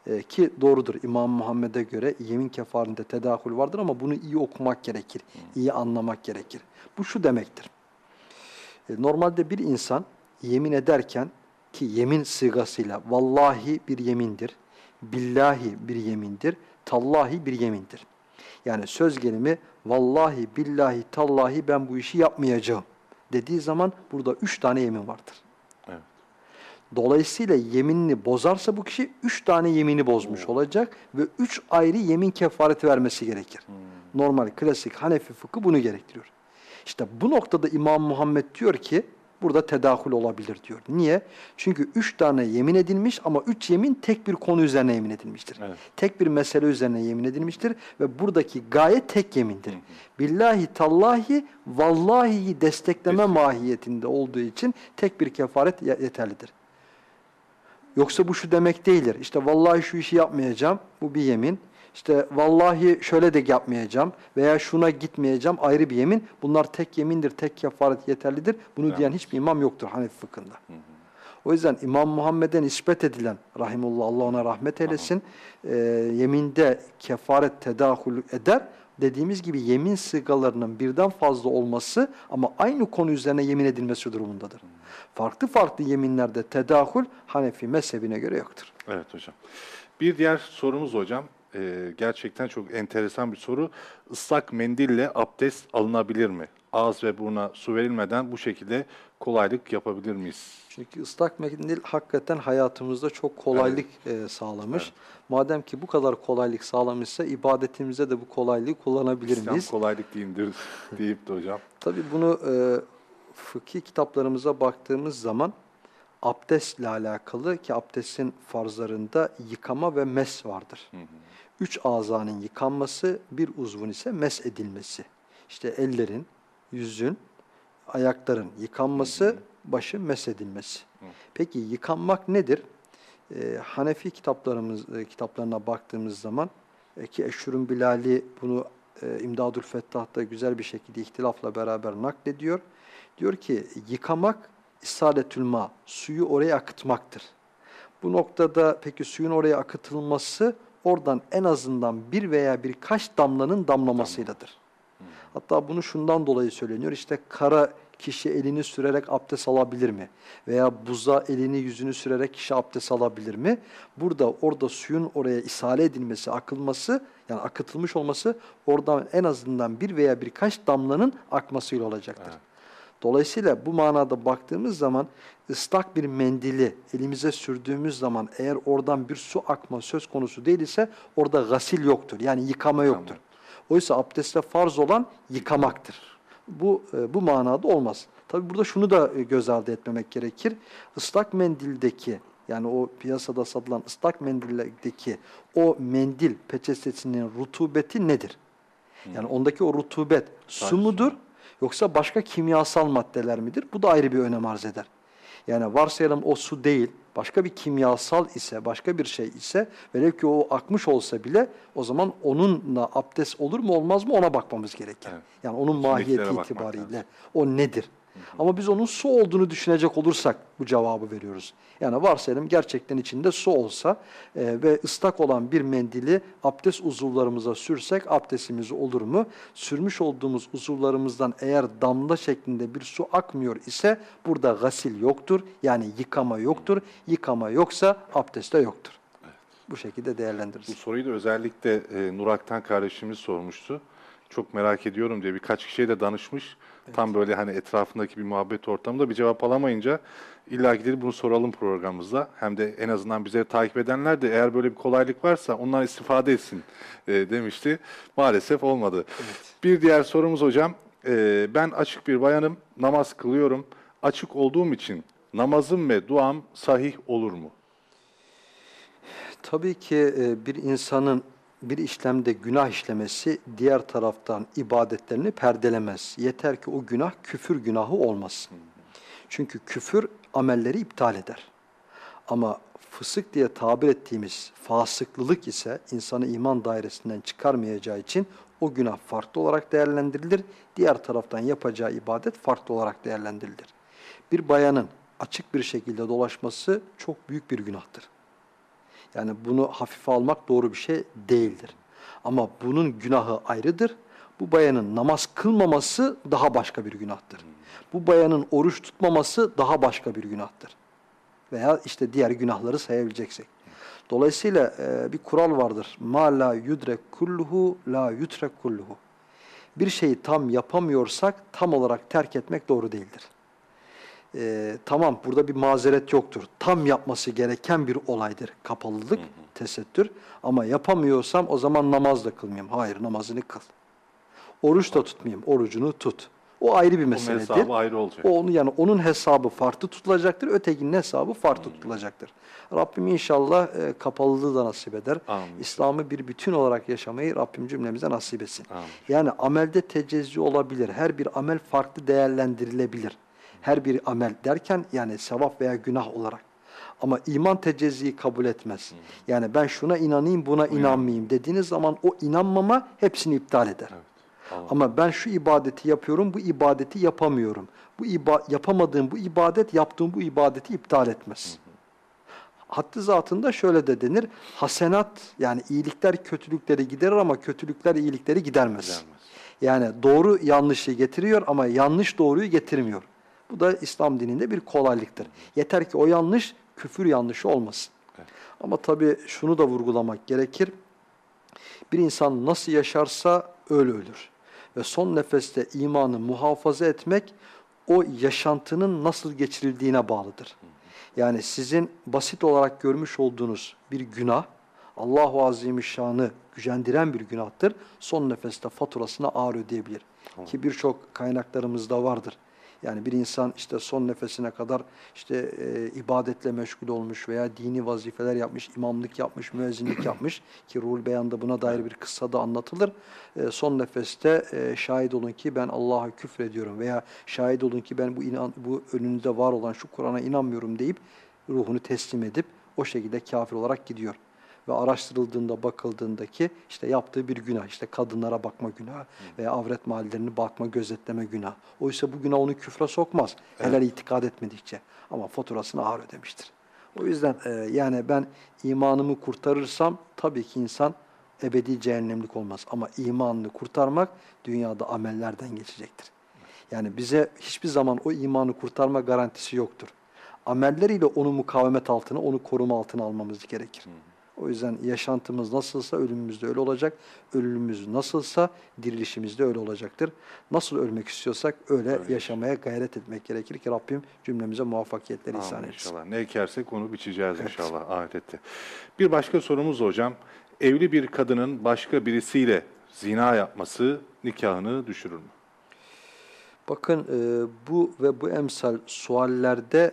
Ee, ki doğrudur İmam Muhammed'e göre yemin kefaretinde tedahül vardır ama bunu iyi okumak gerekir, iyi anlamak gerekir. Bu şu demektir. E, Normalde bir insan yemin ederken ki yemin sigasıyla vallahi bir yemindir, billahi bir yemindir, tallahi bir yemindir. Yani söz gelimi vallahi billahi tallahi ben bu işi yapmayacağım dediği zaman burada üç tane yemin vardır. Evet. Dolayısıyla yeminini bozarsa bu kişi üç tane yemini bozmuş olacak ve üç ayrı yemin kefareti vermesi gerekir. Normal klasik Hanefi fıkı bunu gerektiriyor. İşte bu noktada İmam Muhammed diyor ki burada tedahül olabilir diyor. Niye? Çünkü üç tane yemin edilmiş ama üç yemin tek bir konu üzerine yemin edilmiştir. Evet. Tek bir mesele üzerine yemin edilmiştir ve buradaki gaye tek yemindir. Billahi tallahi vallahi'yi destekleme mahiyetinde olduğu için tek bir kefaret ye- yeterlidir. Yoksa bu şu demek değildir. İşte vallahi şu işi yapmayacağım. Bu bir yemin. İşte vallahi şöyle de yapmayacağım veya şuna gitmeyeceğim ayrı bir yemin. Bunlar tek yemindir, tek kefaret yeterlidir. Bunu diyen hiçbir imam yoktur Hanefi fıkhında. O yüzden İmam Muhammed'e nispet edilen rahimullah Allah ona rahmet eylesin. e, yeminde kefaret tedahül eder. Dediğimiz gibi yemin sıgalarının birden fazla olması ama aynı konu üzerine yemin edilmesi durumundadır. Farklı farklı yeminlerde tedahül Hanefi mezhebine göre yoktur. Evet hocam. Bir diğer sorumuz hocam. Ee, gerçekten çok enteresan bir soru. Islak mendille abdest alınabilir mi? Ağız ve buruna su verilmeden bu şekilde kolaylık yapabilir miyiz? Çünkü ıslak mendil hakikaten hayatımızda çok kolaylık e, sağlamış. Madem ki bu kadar kolaylık sağlamışsa ibadetimizde de bu kolaylığı kullanabilir İslam miyiz? kolaylık değildir deyip de hocam. Tabii bunu e, fıkhi kitaplarımıza baktığımız zaman abdestle alakalı ki abdestin farzlarında yıkama ve mes vardır. Üç azanın yıkanması, bir uzvun ise mes edilmesi. İşte ellerin, yüzün, ayakların yıkanması, başı mes edilmesi. Peki yıkanmak nedir? Ee, Hanefi kitaplarımız e, kitaplarına baktığımız zaman e, ki Eşhur'un Bilali bunu e, İmdadül Fettah'ta güzel bir şekilde ihtilafla beraber naklediyor. Diyor ki yıkamak isaletül ma, suyu oraya akıtmaktır. Bu noktada peki suyun oraya akıtılması oradan en azından bir veya birkaç damlanın damlamasıyladır. Hatta bunu şundan dolayı söyleniyor. İşte kara kişi elini sürerek abdest alabilir mi? Veya buza elini yüzünü sürerek kişi abdest alabilir mi? Burada orada suyun oraya isale edilmesi, akılması yani akıtılmış olması oradan en azından bir veya birkaç damlanın akmasıyla olacaktır. Evet. Dolayısıyla bu manada baktığımız zaman ıslak bir mendili elimize sürdüğümüz zaman eğer oradan bir su akma söz konusu değil ise orada gasil yoktur. Yani yıkama yoktur. Oysa abdestte farz olan yıkamaktır. Bu e, bu manada olmaz. Tabi burada şunu da e, göz ardı etmemek gerekir. Islak mendildeki yani o piyasada satılan ıslak mendildeki o mendil peçetesinin rutubeti nedir? Yani ondaki o rutubet Sadece su. mudur yoksa başka kimyasal maddeler midir? Bu da ayrı bir önem arz eder. Yani varsayalım o su değil, başka bir kimyasal ise, başka bir şey ise, velev ki o akmış olsa bile o zaman onunla abdest olur mu olmaz mı ona bakmamız gerekir. Evet. Yani onun mahiyeti itibariyle o nedir? Ama biz onun su olduğunu düşünecek olursak bu cevabı veriyoruz. Yani varsayalım gerçekten içinde su olsa e, ve ıslak olan bir mendili abdest uzuvlarımıza sürsek abdestimiz olur mu? Sürmüş olduğumuz uzuvlarımızdan eğer damla şeklinde bir su akmıyor ise burada gasil yoktur. Yani yıkama yoktur. Yıkama yoksa abdest de yoktur. Bu şekilde Bu değerlendiririz. soruyu da özellikle e, Nurak'tan kardeşimiz sormuştu. Çok merak ediyorum diye birkaç kişiye de danışmış. Tam böyle hani etrafındaki bir muhabbet ortamında bir cevap alamayınca illa gidip bunu soralım programımızda. Hem de en azından bizleri takip edenler de eğer böyle bir kolaylık varsa ondan istifade etsin e, demişti. Maalesef olmadı. Bir diğer sorumuz hocam. E, ben açık bir bayanım, namaz kılıyorum. Açık olduğum için namazım ve duam sahih olur mu? Tabii ki e, bir insanın bir işlemde günah işlemesi diğer taraftan ibadetlerini perdelemez. Yeter ki o günah küfür günahı olmasın. Çünkü küfür amelleri iptal eder. Ama fısık diye tabir ettiğimiz fasıklılık ise insanı iman dairesinden çıkarmayacağı için o günah farklı olarak değerlendirilir. Diğer taraftan yapacağı ibadet farklı olarak değerlendirilir. Bir bayanın açık bir şekilde dolaşması çok büyük bir günahtır. Yani bunu hafife almak doğru bir şey değildir. Ama bunun günahı ayrıdır. Bu bayanın namaz kılmaması daha başka bir günahtır. Bu bayanın oruç tutmaması daha başka bir günahtır. Veya işte diğer günahları sayabileceksek. Dolayısıyla e, bir kural vardır. Ma la yudrek kulluhu la yutrek kulluhu. Bir şeyi tam yapamıyorsak tam olarak terk etmek doğru değildir. E, tamam burada bir mazeret yoktur. Tam yapması gereken bir olaydır. Kapalılık, tesettür. Ama yapamıyorsam o zaman namaz da kılmayayım. Hayır namazını kıl. Oruç da tutmayayım. Orucunu tut. O ayrı bir meseledir. hesabı ayrı olacak. O onun yani onun hesabı farklı tutulacaktır, ötekinin hesabı farklı tutulacaktır. Rabbim inşallah e, kapalılığı da nasip eder. İslam'ı bir bütün olarak yaşamayı Rabbim cümlemize nasip etsin. Amin. Yani amelde tecezzi olabilir. Her bir amel farklı değerlendirilebilir. Her bir amel derken yani sevap veya günah olarak. Ama iman tecezziyi kabul etmez. Yani ben şuna inanayım buna inanmayayım dediğiniz zaman o inanmama hepsini iptal eder. Allah. Ama ben şu ibadeti yapıyorum, bu ibadeti yapamıyorum. Bu iba yapamadığım bu ibadet, yaptığım bu ibadeti iptal etmez. Hattı zatında şöyle de denir, hasenat yani iyilikler kötülükleri giderir ama kötülükler iyilikleri gidermez. Gidermez. Yani doğru yanlışı getiriyor ama yanlış doğruyu getirmiyor. Bu da İslam dininde bir kolaylıktır. Yeter ki o yanlış küfür yanlışı olmasın. Evet. Ama tabii şunu da vurgulamak gerekir. Bir insan nasıl yaşarsa öyle ölür. Ve son nefeste imanı muhafaza etmek o yaşantının nasıl geçirildiğine bağlıdır. Yani sizin basit olarak görmüş olduğunuz bir günah, Allahu Azimüşşan'ı gücendiren bir günahtır. Son nefeste faturasını ağır ödeyebilir. Ki birçok kaynaklarımızda vardır. Yani bir insan işte son nefesine kadar işte e, ibadetle meşgul olmuş veya dini vazifeler yapmış, imamlık yapmış, müezzinlik yapmış ki Ruhul Beyan'da buna dair bir kıssa da anlatılır. E, son nefeste e, şahit olun ki ben Allah'a küfrediyorum veya şahit olun ki ben bu inan bu önünüzde var olan şu Kur'an'a inanmıyorum deyip ruhunu teslim edip o şekilde kafir olarak gidiyor ve araştırıldığında bakıldığındaki işte yaptığı bir günah işte kadınlara bakma günahı veya avret mahallerini bakma gözetleme günah. Oysa bu günah onu küfre sokmaz. Helal itikad etmedikçe. Ama faturasını ağır ödemiştir. O yüzden e, yani ben imanımı kurtarırsam tabii ki insan ebedi cehennemlik olmaz. Ama imanını kurtarmak dünyada amellerden geçecektir. Yani bize hiçbir zaman o imanı kurtarma garantisi yoktur. Amelleriyle onu mukavemet altına, onu koruma altına almamız gerekir. O yüzden yaşantımız nasılsa ölümümüz de öyle olacak. Ölümümüz nasılsa dirilişimiz de öyle olacaktır. Nasıl ölmek istiyorsak öyle Öyle. yaşamaya gayret etmek gerekir ki Rabbim cümlemize muvaffakiyetler ihsan etsin. inşallah. Ne ekersek onu biçeceğiz Evet. inşallah ahirette. Bir başka sorumuz hocam. Evli bir kadının başka birisiyle zina yapması nikahını düşürür mü? Bakın e, bu ve bu emsal suallerde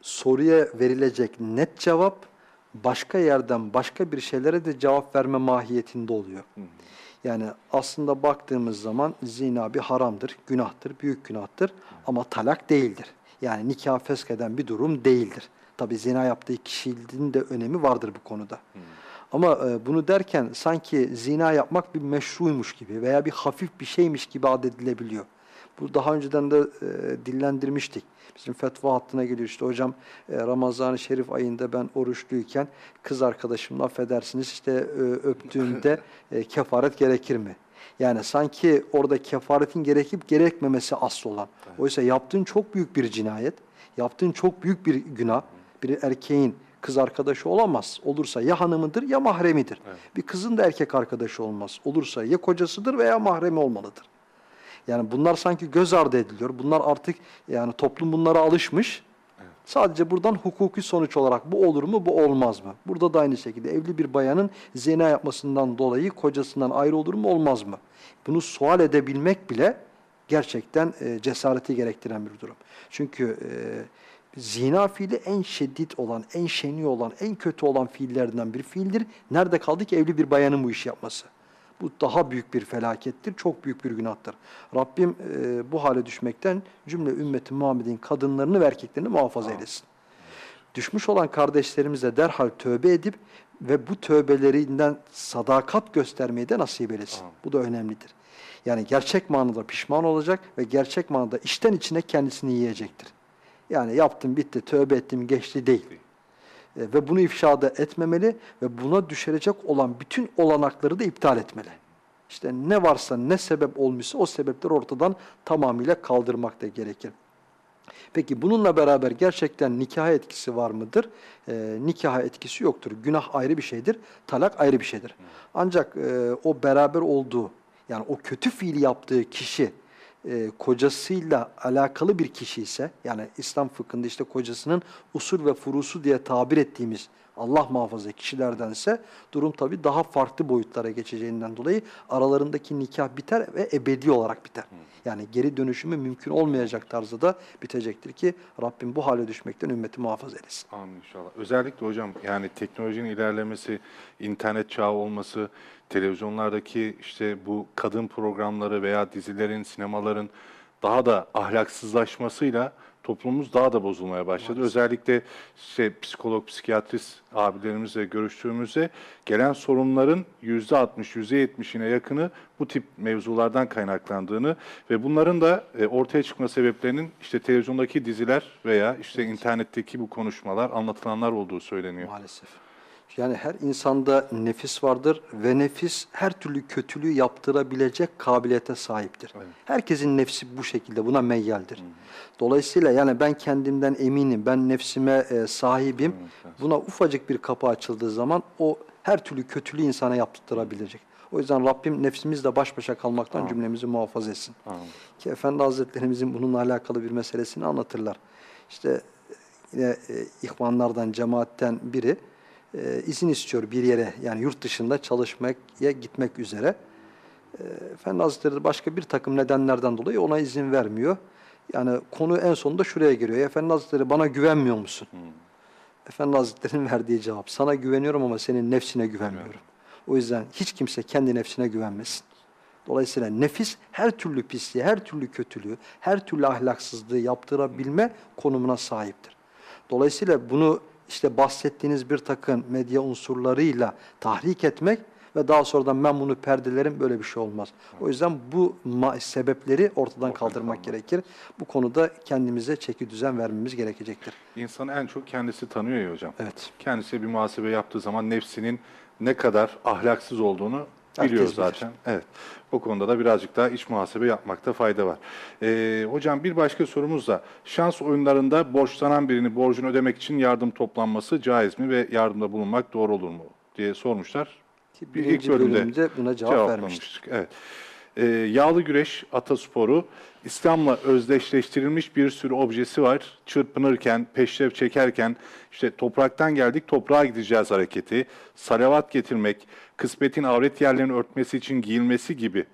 soruya verilecek net cevap başka yerden başka bir şeylere de cevap verme mahiyetinde oluyor. Yani aslında baktığımız zaman zina bir haramdır, günahtır, büyük günahtır ama talak değildir. Yani nikah feskeden bir durum değildir. Tabi zina yaptığı kişinin de önemi vardır bu konuda. Ama e, bunu derken sanki zina yapmak bir meşruymuş gibi veya bir hafif bir şeymiş gibi adedilebiliyor. Bu daha önceden de e, dillendirmiştik. Bizim fetva hattına geliyor işte hocam e, Ramazan-ı Şerif ayında ben oruçluyken kız arkadaşımla affedersiniz işte e, öptüğümde e, kefaret gerekir mi? Yani sanki orada kefaretin gerekip gerekmemesi asıl olan. Oysa yaptığın çok büyük bir cinayet, yaptığın çok büyük bir günah. Bir erkeğin kız arkadaşı olamaz. Olursa ya hanımıdır ya mahremidir. Bir kızın da erkek arkadaşı olmaz. Olursa ya kocasıdır veya mahremi olmalıdır. Yani bunlar sanki göz ardı ediliyor. Bunlar artık yani toplum bunlara alışmış. Sadece buradan hukuki sonuç olarak bu olur mu, bu olmaz mı? Burada da aynı şekilde evli bir bayanın zina yapmasından dolayı kocasından ayrı olur mu, olmaz mı? Bunu sual edebilmek bile gerçekten e, cesareti gerektiren bir durum. Çünkü e, zina fiili en şiddet olan, en şeni olan, en kötü olan fiillerden bir fiildir. Nerede kaldı ki evli bir bayanın bu işi yapması? Bu daha büyük bir felakettir, çok büyük bir günahtır. Rabbim e, bu hale düşmekten cümle ümmeti Muhammed'in kadınlarını ve erkeklerini muhafaza eylesin. Düşmüş olan kardeşlerimize derhal tövbe edip ve bu tövbelerinden sadakat göstermeyi de nasip eylesin. Bu da önemlidir. Yani gerçek manada pişman olacak ve gerçek manada içten içine kendisini yiyecektir. Yani yaptım bitti, tövbe ettim geçti değil. E, ve bunu ifşa da etmemeli ve buna düşerecek olan bütün olanakları da iptal etmeli. İşte ne varsa ne sebep olmuşsa o sebepleri ortadan tamamıyla kaldırmak da gerekir. Peki bununla beraber gerçekten nikaha etkisi var mıdır? E, nikaha etkisi yoktur. Günah ayrı bir şeydir, talak ayrı bir şeydir. Ancak e, o beraber olduğu, yani o kötü fiili yaptığı kişi e, kocasıyla alakalı bir kişi ise, yani İslam fıkhında işte kocasının usul ve furusu diye tabir ettiğimiz Allah muhafaza kişilerdense durum tabii daha farklı boyutlara geçeceğinden dolayı aralarındaki nikah biter ve ebedi olarak biter. Yani geri dönüşümü mümkün olmayacak tarzda da bitecektir ki Rabbim bu hale düşmekten ümmeti muhafaza eylesin. Amin inşallah. Özellikle hocam yani teknolojinin ilerlemesi, internet çağı olması, televizyonlardaki işte bu kadın programları veya dizilerin, sinemaların daha da ahlaksızlaşmasıyla toplumumuz daha da bozulmaya başladı. Özellikle işte psikolog, psikiyatrist abilerimizle görüştüğümüzde gelen sorunların %60, %70'ine yakını bu tip mevzulardan kaynaklandığını ve bunların da e, ortaya çıkma sebeplerinin işte televizyondaki diziler veya işte internetteki bu konuşmalar, anlatılanlar olduğu söyleniyor. Maalesef. Yani her insanda nefis vardır ve nefis her türlü kötülüğü yaptırabilecek kabiliyete sahiptir. Evet. Herkesin nefsi bu şekilde buna meyyaldir. Dolayısıyla yani ben kendimden eminim, ben nefsime e, sahibim. Evet, Buna ufacık bir kapı açıldığı zaman o her türlü kötülüğü insana yaptırabilecek. O yüzden Rabbim nefsimizle baş başa kalmaktan cümlemizi muhafaza etsin. Amin. Ki Efendi Hazretlerimizin bununla alakalı bir meselesini anlatırlar. İşte yine e, ihvanlardan, cemaatten biri e, izin istiyor bir yere yani yurt dışında çalışmaya gitmek üzere. E, Efendi Hazretleri başka bir takım nedenlerden dolayı ona izin vermiyor. Yani konu en sonunda şuraya geliyor. Efendi Hazretleri bana güvenmiyor musun? Efendi Hazretleri'nin verdiği cevap sana güveniyorum ama senin nefsine güvenmiyorum. O yüzden hiç kimse kendi nefsine güvenmesin. Dolayısıyla nefis her türlü pisliği, her türlü kötülüğü, her türlü ahlaksızlığı yaptırabilme konumuna sahiptir. Dolayısıyla bunu işte bahsettiğiniz bir takım medya unsurlarıyla tahrik etmek ve daha sonradan ben bunu perdelerim böyle bir şey olmaz. O yüzden bu sebepleri ortadan kaldırmak gerekir. Bu konuda kendimize çeki düzen vermemiz gerekecektir. İnsan en çok kendisi tanıyor ya hocam. Evet. Kendisi bir muhasebe yaptığı zaman nefsinin ne kadar ahlaksız olduğunu Biliyor Herkes bilir. zaten. Evet. O konuda da birazcık daha iç muhasebe yapmakta fayda var. Ee, hocam bir başka sorumuz da şans oyunlarında borçlanan birini borcunu ödemek için yardım toplanması caiz mi ve yardımda bulunmak doğru olur mu diye sormuşlar. Bir ilk bölümde bölümde buna cevap vermiştik. Evet. Ee, yağlı güreş atasporu İslam'la özdeşleştirilmiş bir sürü objesi var. Çırpınırken, peşrev çekerken işte topraktan geldik toprağa gideceğiz hareketi, salavat getirmek, kısmetin avret yerlerini örtmesi için giyilmesi gibi.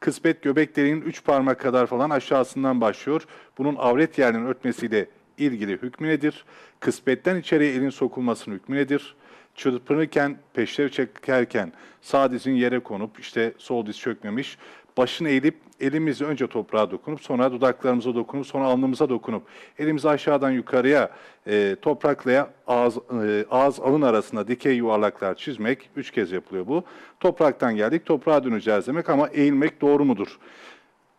Kısmet göbek deliğinin üç parmak kadar falan aşağısından başlıyor. Bunun avret yerlerini örtmesiyle ilgili hükmü nedir? Kısmetten içeriye elin sokulmasının hükmü nedir? çırpınırken, peşrev çekerken sağ dizin yere konup işte sol diz çökmemiş, başını eğilip elimizle önce toprağa dokunup sonra dudaklarımıza dokunup sonra alnımıza dokunup elimizi aşağıdan yukarıya e, toprakla ağız, e, ağız alın arasında dikey yuvarlaklar çizmek üç kez yapılıyor bu. Topraktan geldik toprağa döneceğiz demek ama eğilmek doğru mudur?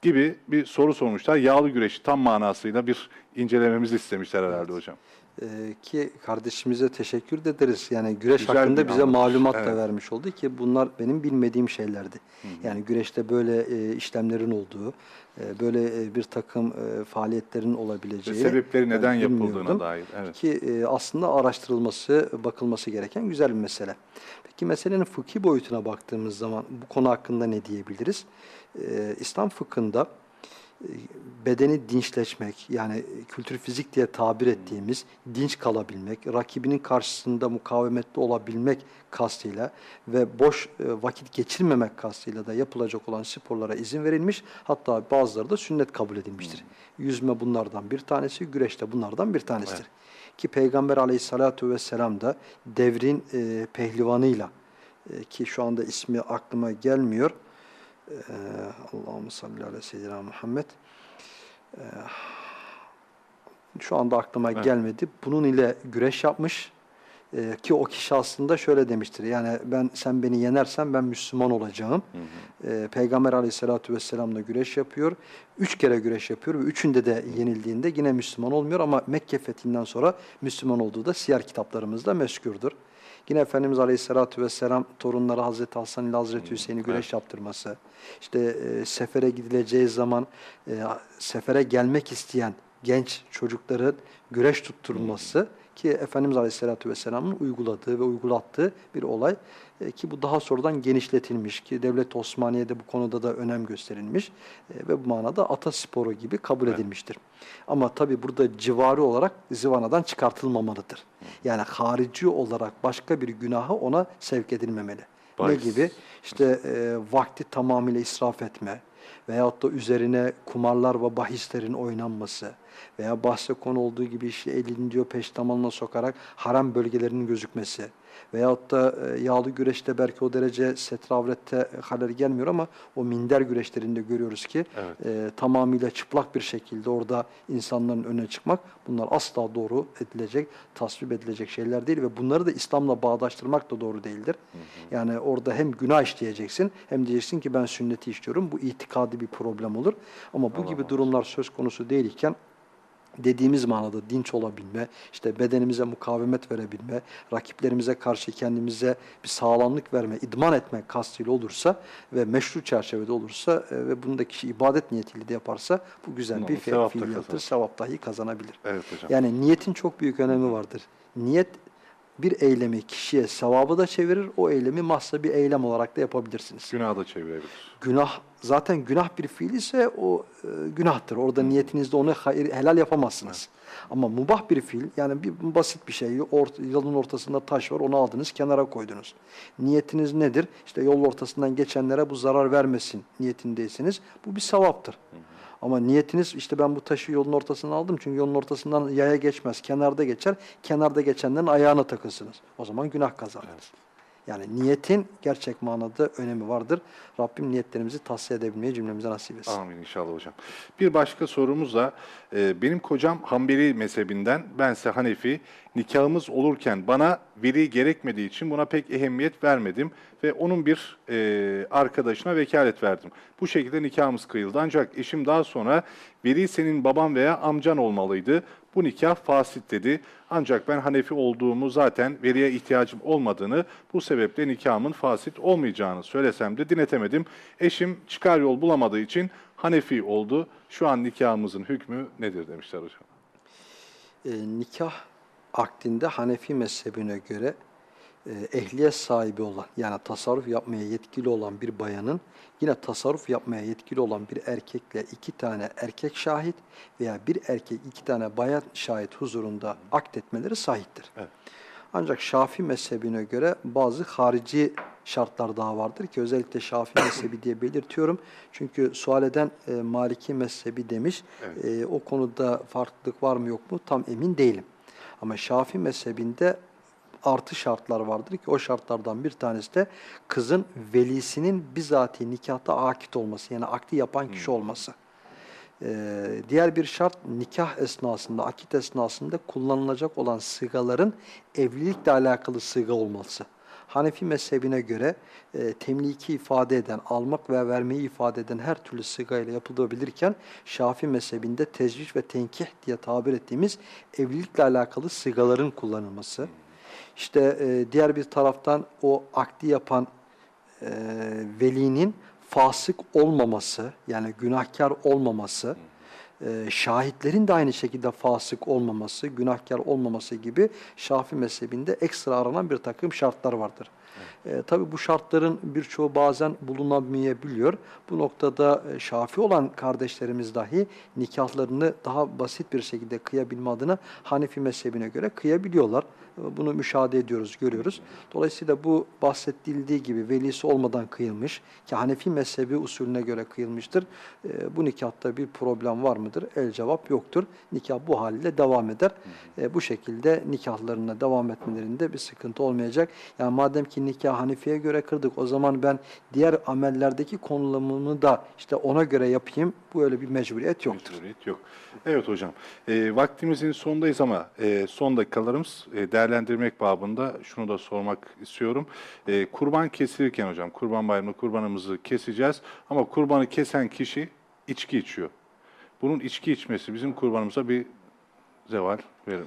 gibi bir soru sormuşlar. Yağlı güreşi tam manasıyla bir incelememizi istemişler herhalde hocam. Ee, ki kardeşimize teşekkür de ederiz. Yani güreş Güzel hakkında bize anlatış. malumat da Evet. vermiş oldu ki bunlar benim bilmediğim şeylerdi. Yani güreşte böyle e, işlemlerin olduğu, e, böyle e, bir takım e, faaliyetlerin Ve olabileceği sebepleri ben neden yapıldığına dair. Evet. Ki e, aslında araştırılması, bakılması gereken güzel bir mesele. Peki meselenin fıkhi boyutuna baktığımız zaman bu konu hakkında ne diyebiliriz? E, İslam fıkhında bedeni dinçleşmek yani kültür fizik diye tabir ettiğimiz dinç kalabilmek, rakibinin karşısında mukavemetli olabilmek kastıyla ve boş e, vakit geçirmemek kastıyla da yapılacak olan sporlara izin verilmiş. Hatta bazıları da sünnet kabul edilmiştir. Yüzme bunlardan bir tanesi, güreş de bunlardan bir tanesidir. Ki Peygamber aleyhissalatu vesselam da devrin e, pehlivanıyla e, ki şu anda ismi aklıma gelmiyor. Ee, Allahümme salli ala seyyidina Muhammed. Ee, şu anda aklıma Evet. gelmedi. Bunun ile güreş yapmış. Ee, ki o kişi aslında şöyle demiştir. Yani ben sen beni yenersen ben Müslüman olacağım. Ee, Peygamber aleyhissalatu vesselamla güreş yapıyor. Üç kere güreş yapıyor ve üçünde de yenildiğinde yine Müslüman olmuyor ama Mekke fethinden sonra Müslüman olduğu da siyer kitaplarımızda meskürdür. Yine Efendimiz Aleyhisselatü Vesselam torunları Hazreti Hasan ile Hazreti Hüseyin'i güreş yaptırması, işte e, sefere gidileceği zaman e, sefere gelmek isteyen genç çocukların güreş tutturulması ki Efendimiz Aleyhisselatü Vesselam'ın uyguladığı ve uygulattığı bir olay e, ki bu daha sonradan genişletilmiş ki Devlet Osmaniye'de bu konuda da önem gösterilmiş e, ve bu manada atasporu gibi kabul edilmiştir. Ama tabi burada civarı olarak zivanadan çıkartılmamalıdır. Yani harici olarak başka bir günahı ona sevk edilmemeli. Ne Bahis. gibi? İşte e, vakti tamamıyla israf etme veyahut da üzerine kumarlar ve bahislerin oynanması veya bahse konu olduğu gibi işte elini diyor peştemalına sokarak haram bölgelerinin gözükmesi veyahut da e, yağlı güreşte belki o derece setre avrette halel gelmiyor ama o minder güreşlerinde görüyoruz ki Evet. e, tamamıyla çıplak bir şekilde orada insanların önüne çıkmak bunlar asla doğru edilecek, tasvip edilecek şeyler değil ve bunları da İslam'la bağdaştırmak da doğru değildir. Yani orada hem günah işleyeceksin hem diyeceksin ki ben sünneti işliyorum. Bu itikadi bir problem olur. Ama bu gibi durumlar söz konusu değilken dediğimiz manada dinç olabilme, işte bedenimize mukavemet verebilme, rakiplerimize karşı kendimize bir sağlamlık verme, idman etme kastıyla olursa ve meşru çerçevede olursa e, ve bunu da kişi ibadet niyetiyle de yaparsa bu güzel bir fe- fiiliyattır, sevap dahi kazanabilir. Evet hocam. Yani niyetin çok büyük önemi vardır. Niyet bir eylemi kişiye sevabı da çevirir, o eylemi mahsa bir eylem olarak da yapabilirsiniz. Günah da çevirebilir. Günah zaten günah bir fiil ise o e, günahtır. Orada niyetinizde onu hayır, helal yapamazsınız. Ama mubah bir fiil yani bir basit bir şey ort, yolun ortasında taş var onu aldınız kenara koydunuz. Niyetiniz nedir? İşte yol ortasından geçenlere bu zarar vermesin niyetindeyseniz bu bir sevaptır. Ama niyetiniz işte ben bu taşı yolun ortasına aldım çünkü yolun ortasından yaya geçmez kenarda geçer kenarda geçenlerin ayağına takılsınız. O zaman günah kazandınız. Yani niyetin gerçek manada önemi vardır. Rabbim niyetlerimizi tahsiye edebilmeyi cümlemize nasip etsin. Amin inşallah hocam. Bir başka sorumuz da e, benim kocam Hanbeli mezhebinden, bense Hanefi. Nikahımız olurken bana veli gerekmediği için buna pek ehemmiyet vermedim ve onun bir e, arkadaşına vekalet verdim. Bu şekilde nikahımız kıyıldı ancak eşim daha sonra veli senin baban veya amcan olmalıydı. Bu nikah fasit dedi. Ancak ben Hanefi olduğumu zaten veriye ihtiyacım olmadığını, bu sebeple nikahımın fasit olmayacağını söylesem de dinetemedim. Eşim çıkar yol bulamadığı için Hanefi oldu. Şu an nikahımızın hükmü nedir demişler hocam. E, nikah akdinde Hanefi mezhebine göre ehliyet sahibi olan yani tasarruf yapmaya yetkili olan bir bayanın yine tasarruf yapmaya yetkili olan bir erkekle iki tane erkek şahit veya bir erkek iki tane bayan şahit huzurunda akdetmeleri sahiptir. Evet. Ancak Şafii mezhebine göre bazı harici şartlar daha vardır ki özellikle Şafii mezhebi diye belirtiyorum. Çünkü sual eden e, Maliki mezhebi demiş. Evet. E, o konuda farklılık var mı yok mu tam emin değilim. Ama Şafii mezhebinde artı şartlar vardır ki o şartlardan bir tanesi de kızın velisinin bizatihi nikahta akit olması yani akdi yapan kişi olması. Ee, diğer bir şart nikah esnasında, akit esnasında kullanılacak olan sıgaların evlilikle alakalı sıga olması. Hanefi mezhebine göre e, temliki ifade eden, almak ve vermeyi ifade eden her türlü sıga ile yapılabilirken Şafii mezhebinde tezvic ve tenkih diye tabir ettiğimiz evlilikle alakalı sıgaların kullanılması. İşte e, diğer bir taraftan o akdi yapan e, velinin fasık olmaması yani günahkar olmaması, e, şahitlerin de aynı şekilde fasık olmaması, günahkar olmaması gibi Şafii mezhebinde ekstra aranan bir takım şartlar vardır. E, tabii bu şartların birçoğu bazen bulunamayabiliyor. Bu noktada e, Şafii olan kardeşlerimiz dahi nikahlarını daha basit bir şekilde kıyabilme adına Hanefi mezhebine göre kıyabiliyorlar. Bunu müşahede ediyoruz, görüyoruz. Dolayısıyla bu bahsedildiği gibi velisi olmadan kıyılmış ki Hanefi mezhebi usulüne göre kıyılmıştır. E, bu nikahta bir problem var mıdır? El cevap yoktur. Nikah bu haliyle devam eder. E, bu şekilde nikahlarına devam etmelerinde bir sıkıntı olmayacak. Yani madem ki nikah Hanefi'ye göre kırdık o zaman ben diğer amellerdeki konulamını da işte ona göre yapayım. Bu öyle bir mecburiyet yoktur. Mecburiyet yok. Evet hocam. E, vaktimizin sonundayız ama e, son dakikalarımız e, değerlendirmek babında şunu da sormak istiyorum. E, kurban kesilirken hocam, kurban bayramı kurbanımızı keseceğiz ama kurbanı kesen kişi içki içiyor. Bunun içki içmesi bizim kurbanımıza bir zeval verir mi?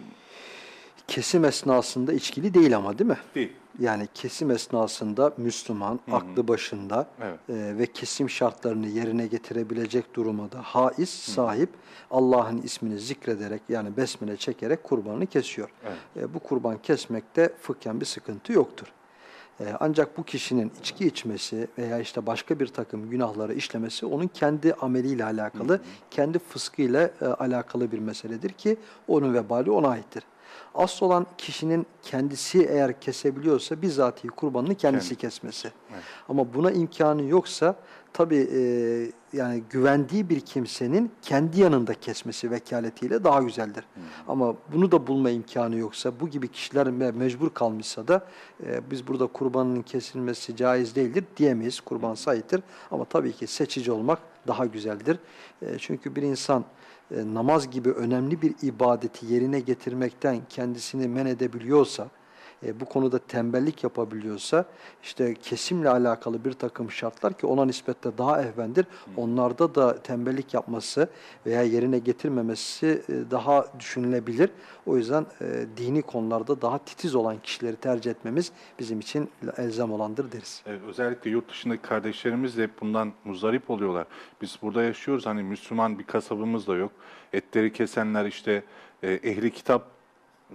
Kesim esnasında içkili değil ama değil mi? Değil. Yani kesim esnasında Müslüman, aklı başında Evet. e, ve kesim şartlarını yerine getirebilecek duruma da haiz, sahip Allah'ın ismini zikrederek yani besmele çekerek kurbanını kesiyor. Evet. E, bu kurban kesmekte fıkhen bir sıkıntı yoktur. E, ancak bu kişinin içki içmesi veya işte başka bir takım günahları işlemesi onun kendi ameliyle alakalı, kendi fıskıyla e, alakalı bir meseledir ki onun vebali ona aittir. Asıl olan kişinin kendisi eğer kesebiliyorsa bizatihi kurbanını kendisi Kendi. kesmesi. Evet. Ama buna imkanı yoksa tabii e, yani güvendiği bir kimsenin kendi yanında kesmesi vekaletiyle daha güzeldir. Ama bunu da bulma imkanı yoksa bu gibi kişiler me- mecbur kalmışsa da e, biz burada kurbanın kesilmesi caiz değildir diyemeyiz. Kurban sahiptir ama tabii ki seçici olmak daha güzeldir. E, çünkü bir insan namaz gibi önemli bir ibadeti yerine getirmekten kendisini men edebiliyorsa, e, bu konuda tembellik yapabiliyorsa, işte kesimle alakalı bir takım şartlar ki ona nispetle daha ehvendir, onlarda da tembellik yapması veya yerine getirmemesi e, daha düşünülebilir. O yüzden e, dini konularda daha titiz olan kişileri tercih etmemiz bizim için elzem olandır deriz. Evet, özellikle yurt dışındaki kardeşlerimiz de hep bundan muzdarip oluyorlar. Biz burada yaşıyoruz hani Müslüman bir kasabımız da yok. Etleri kesenler işte e, ehli kitap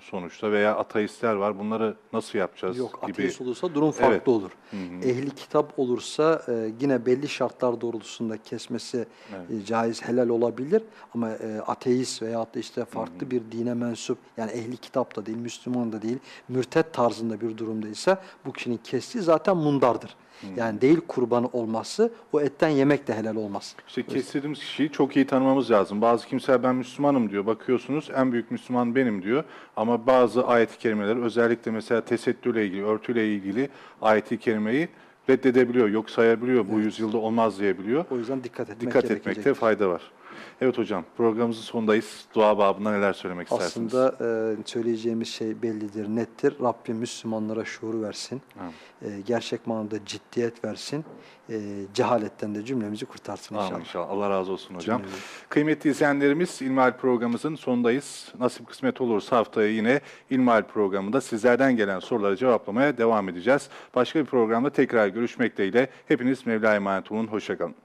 sonuçta veya ateistler var. Bunları nasıl yapacağız Yok gibi. ateist olursa durum farklı Evet. olur. Ehli kitap olursa e, yine belli şartlar doğrultusunda kesmesi e, caiz helal olabilir ama e, ateist veyahut da işte farklı bir dine mensup yani ehli kitap da değil, Müslüman da değil, mürtet tarzında bir durumdaysa bu kişinin kestiği zaten mundardır. Yani değil kurbanı olması o etten yemek de helal olmaz. İşte kestirdiğimiz kişiyi çok iyi tanımamız lazım. Bazı kimseler ben Müslümanım diyor. Bakıyorsunuz en büyük Müslüman benim diyor. Ama bazı ayet-i kerimeler özellikle mesela tesettürle ilgili, örtüyle ilgili ayet-i kerimeyi reddedebiliyor, yok sayabiliyor. Bu yüzyılda olmaz diyebiliyor. O yüzden dikkat etmek Dikkat etmekte fayda var. Evet hocam programımızın sonundayız. Dua babında neler söylemek istersiniz? Aslında e, söyleyeceğimiz şey bellidir, nettir. Rabbim Müslümanlara şuur versin. Amin. E, gerçek manada ciddiyet versin. E, cehaletten de cümlemizi kurtarsın inşallah. Amin inşallah. Allah razı olsun hocam. Cümlemizi. Kıymetli izleyenlerimiz İlmihal programımızın sonundayız. Nasip kısmet olursa haftaya yine İlmihal programında sizlerden gelen soruları cevaplamaya devam edeceğiz. Başka bir programda tekrar görüşmek dileğiyle. Hepiniz Mevla'ya emanet olun. Hoşçakalın.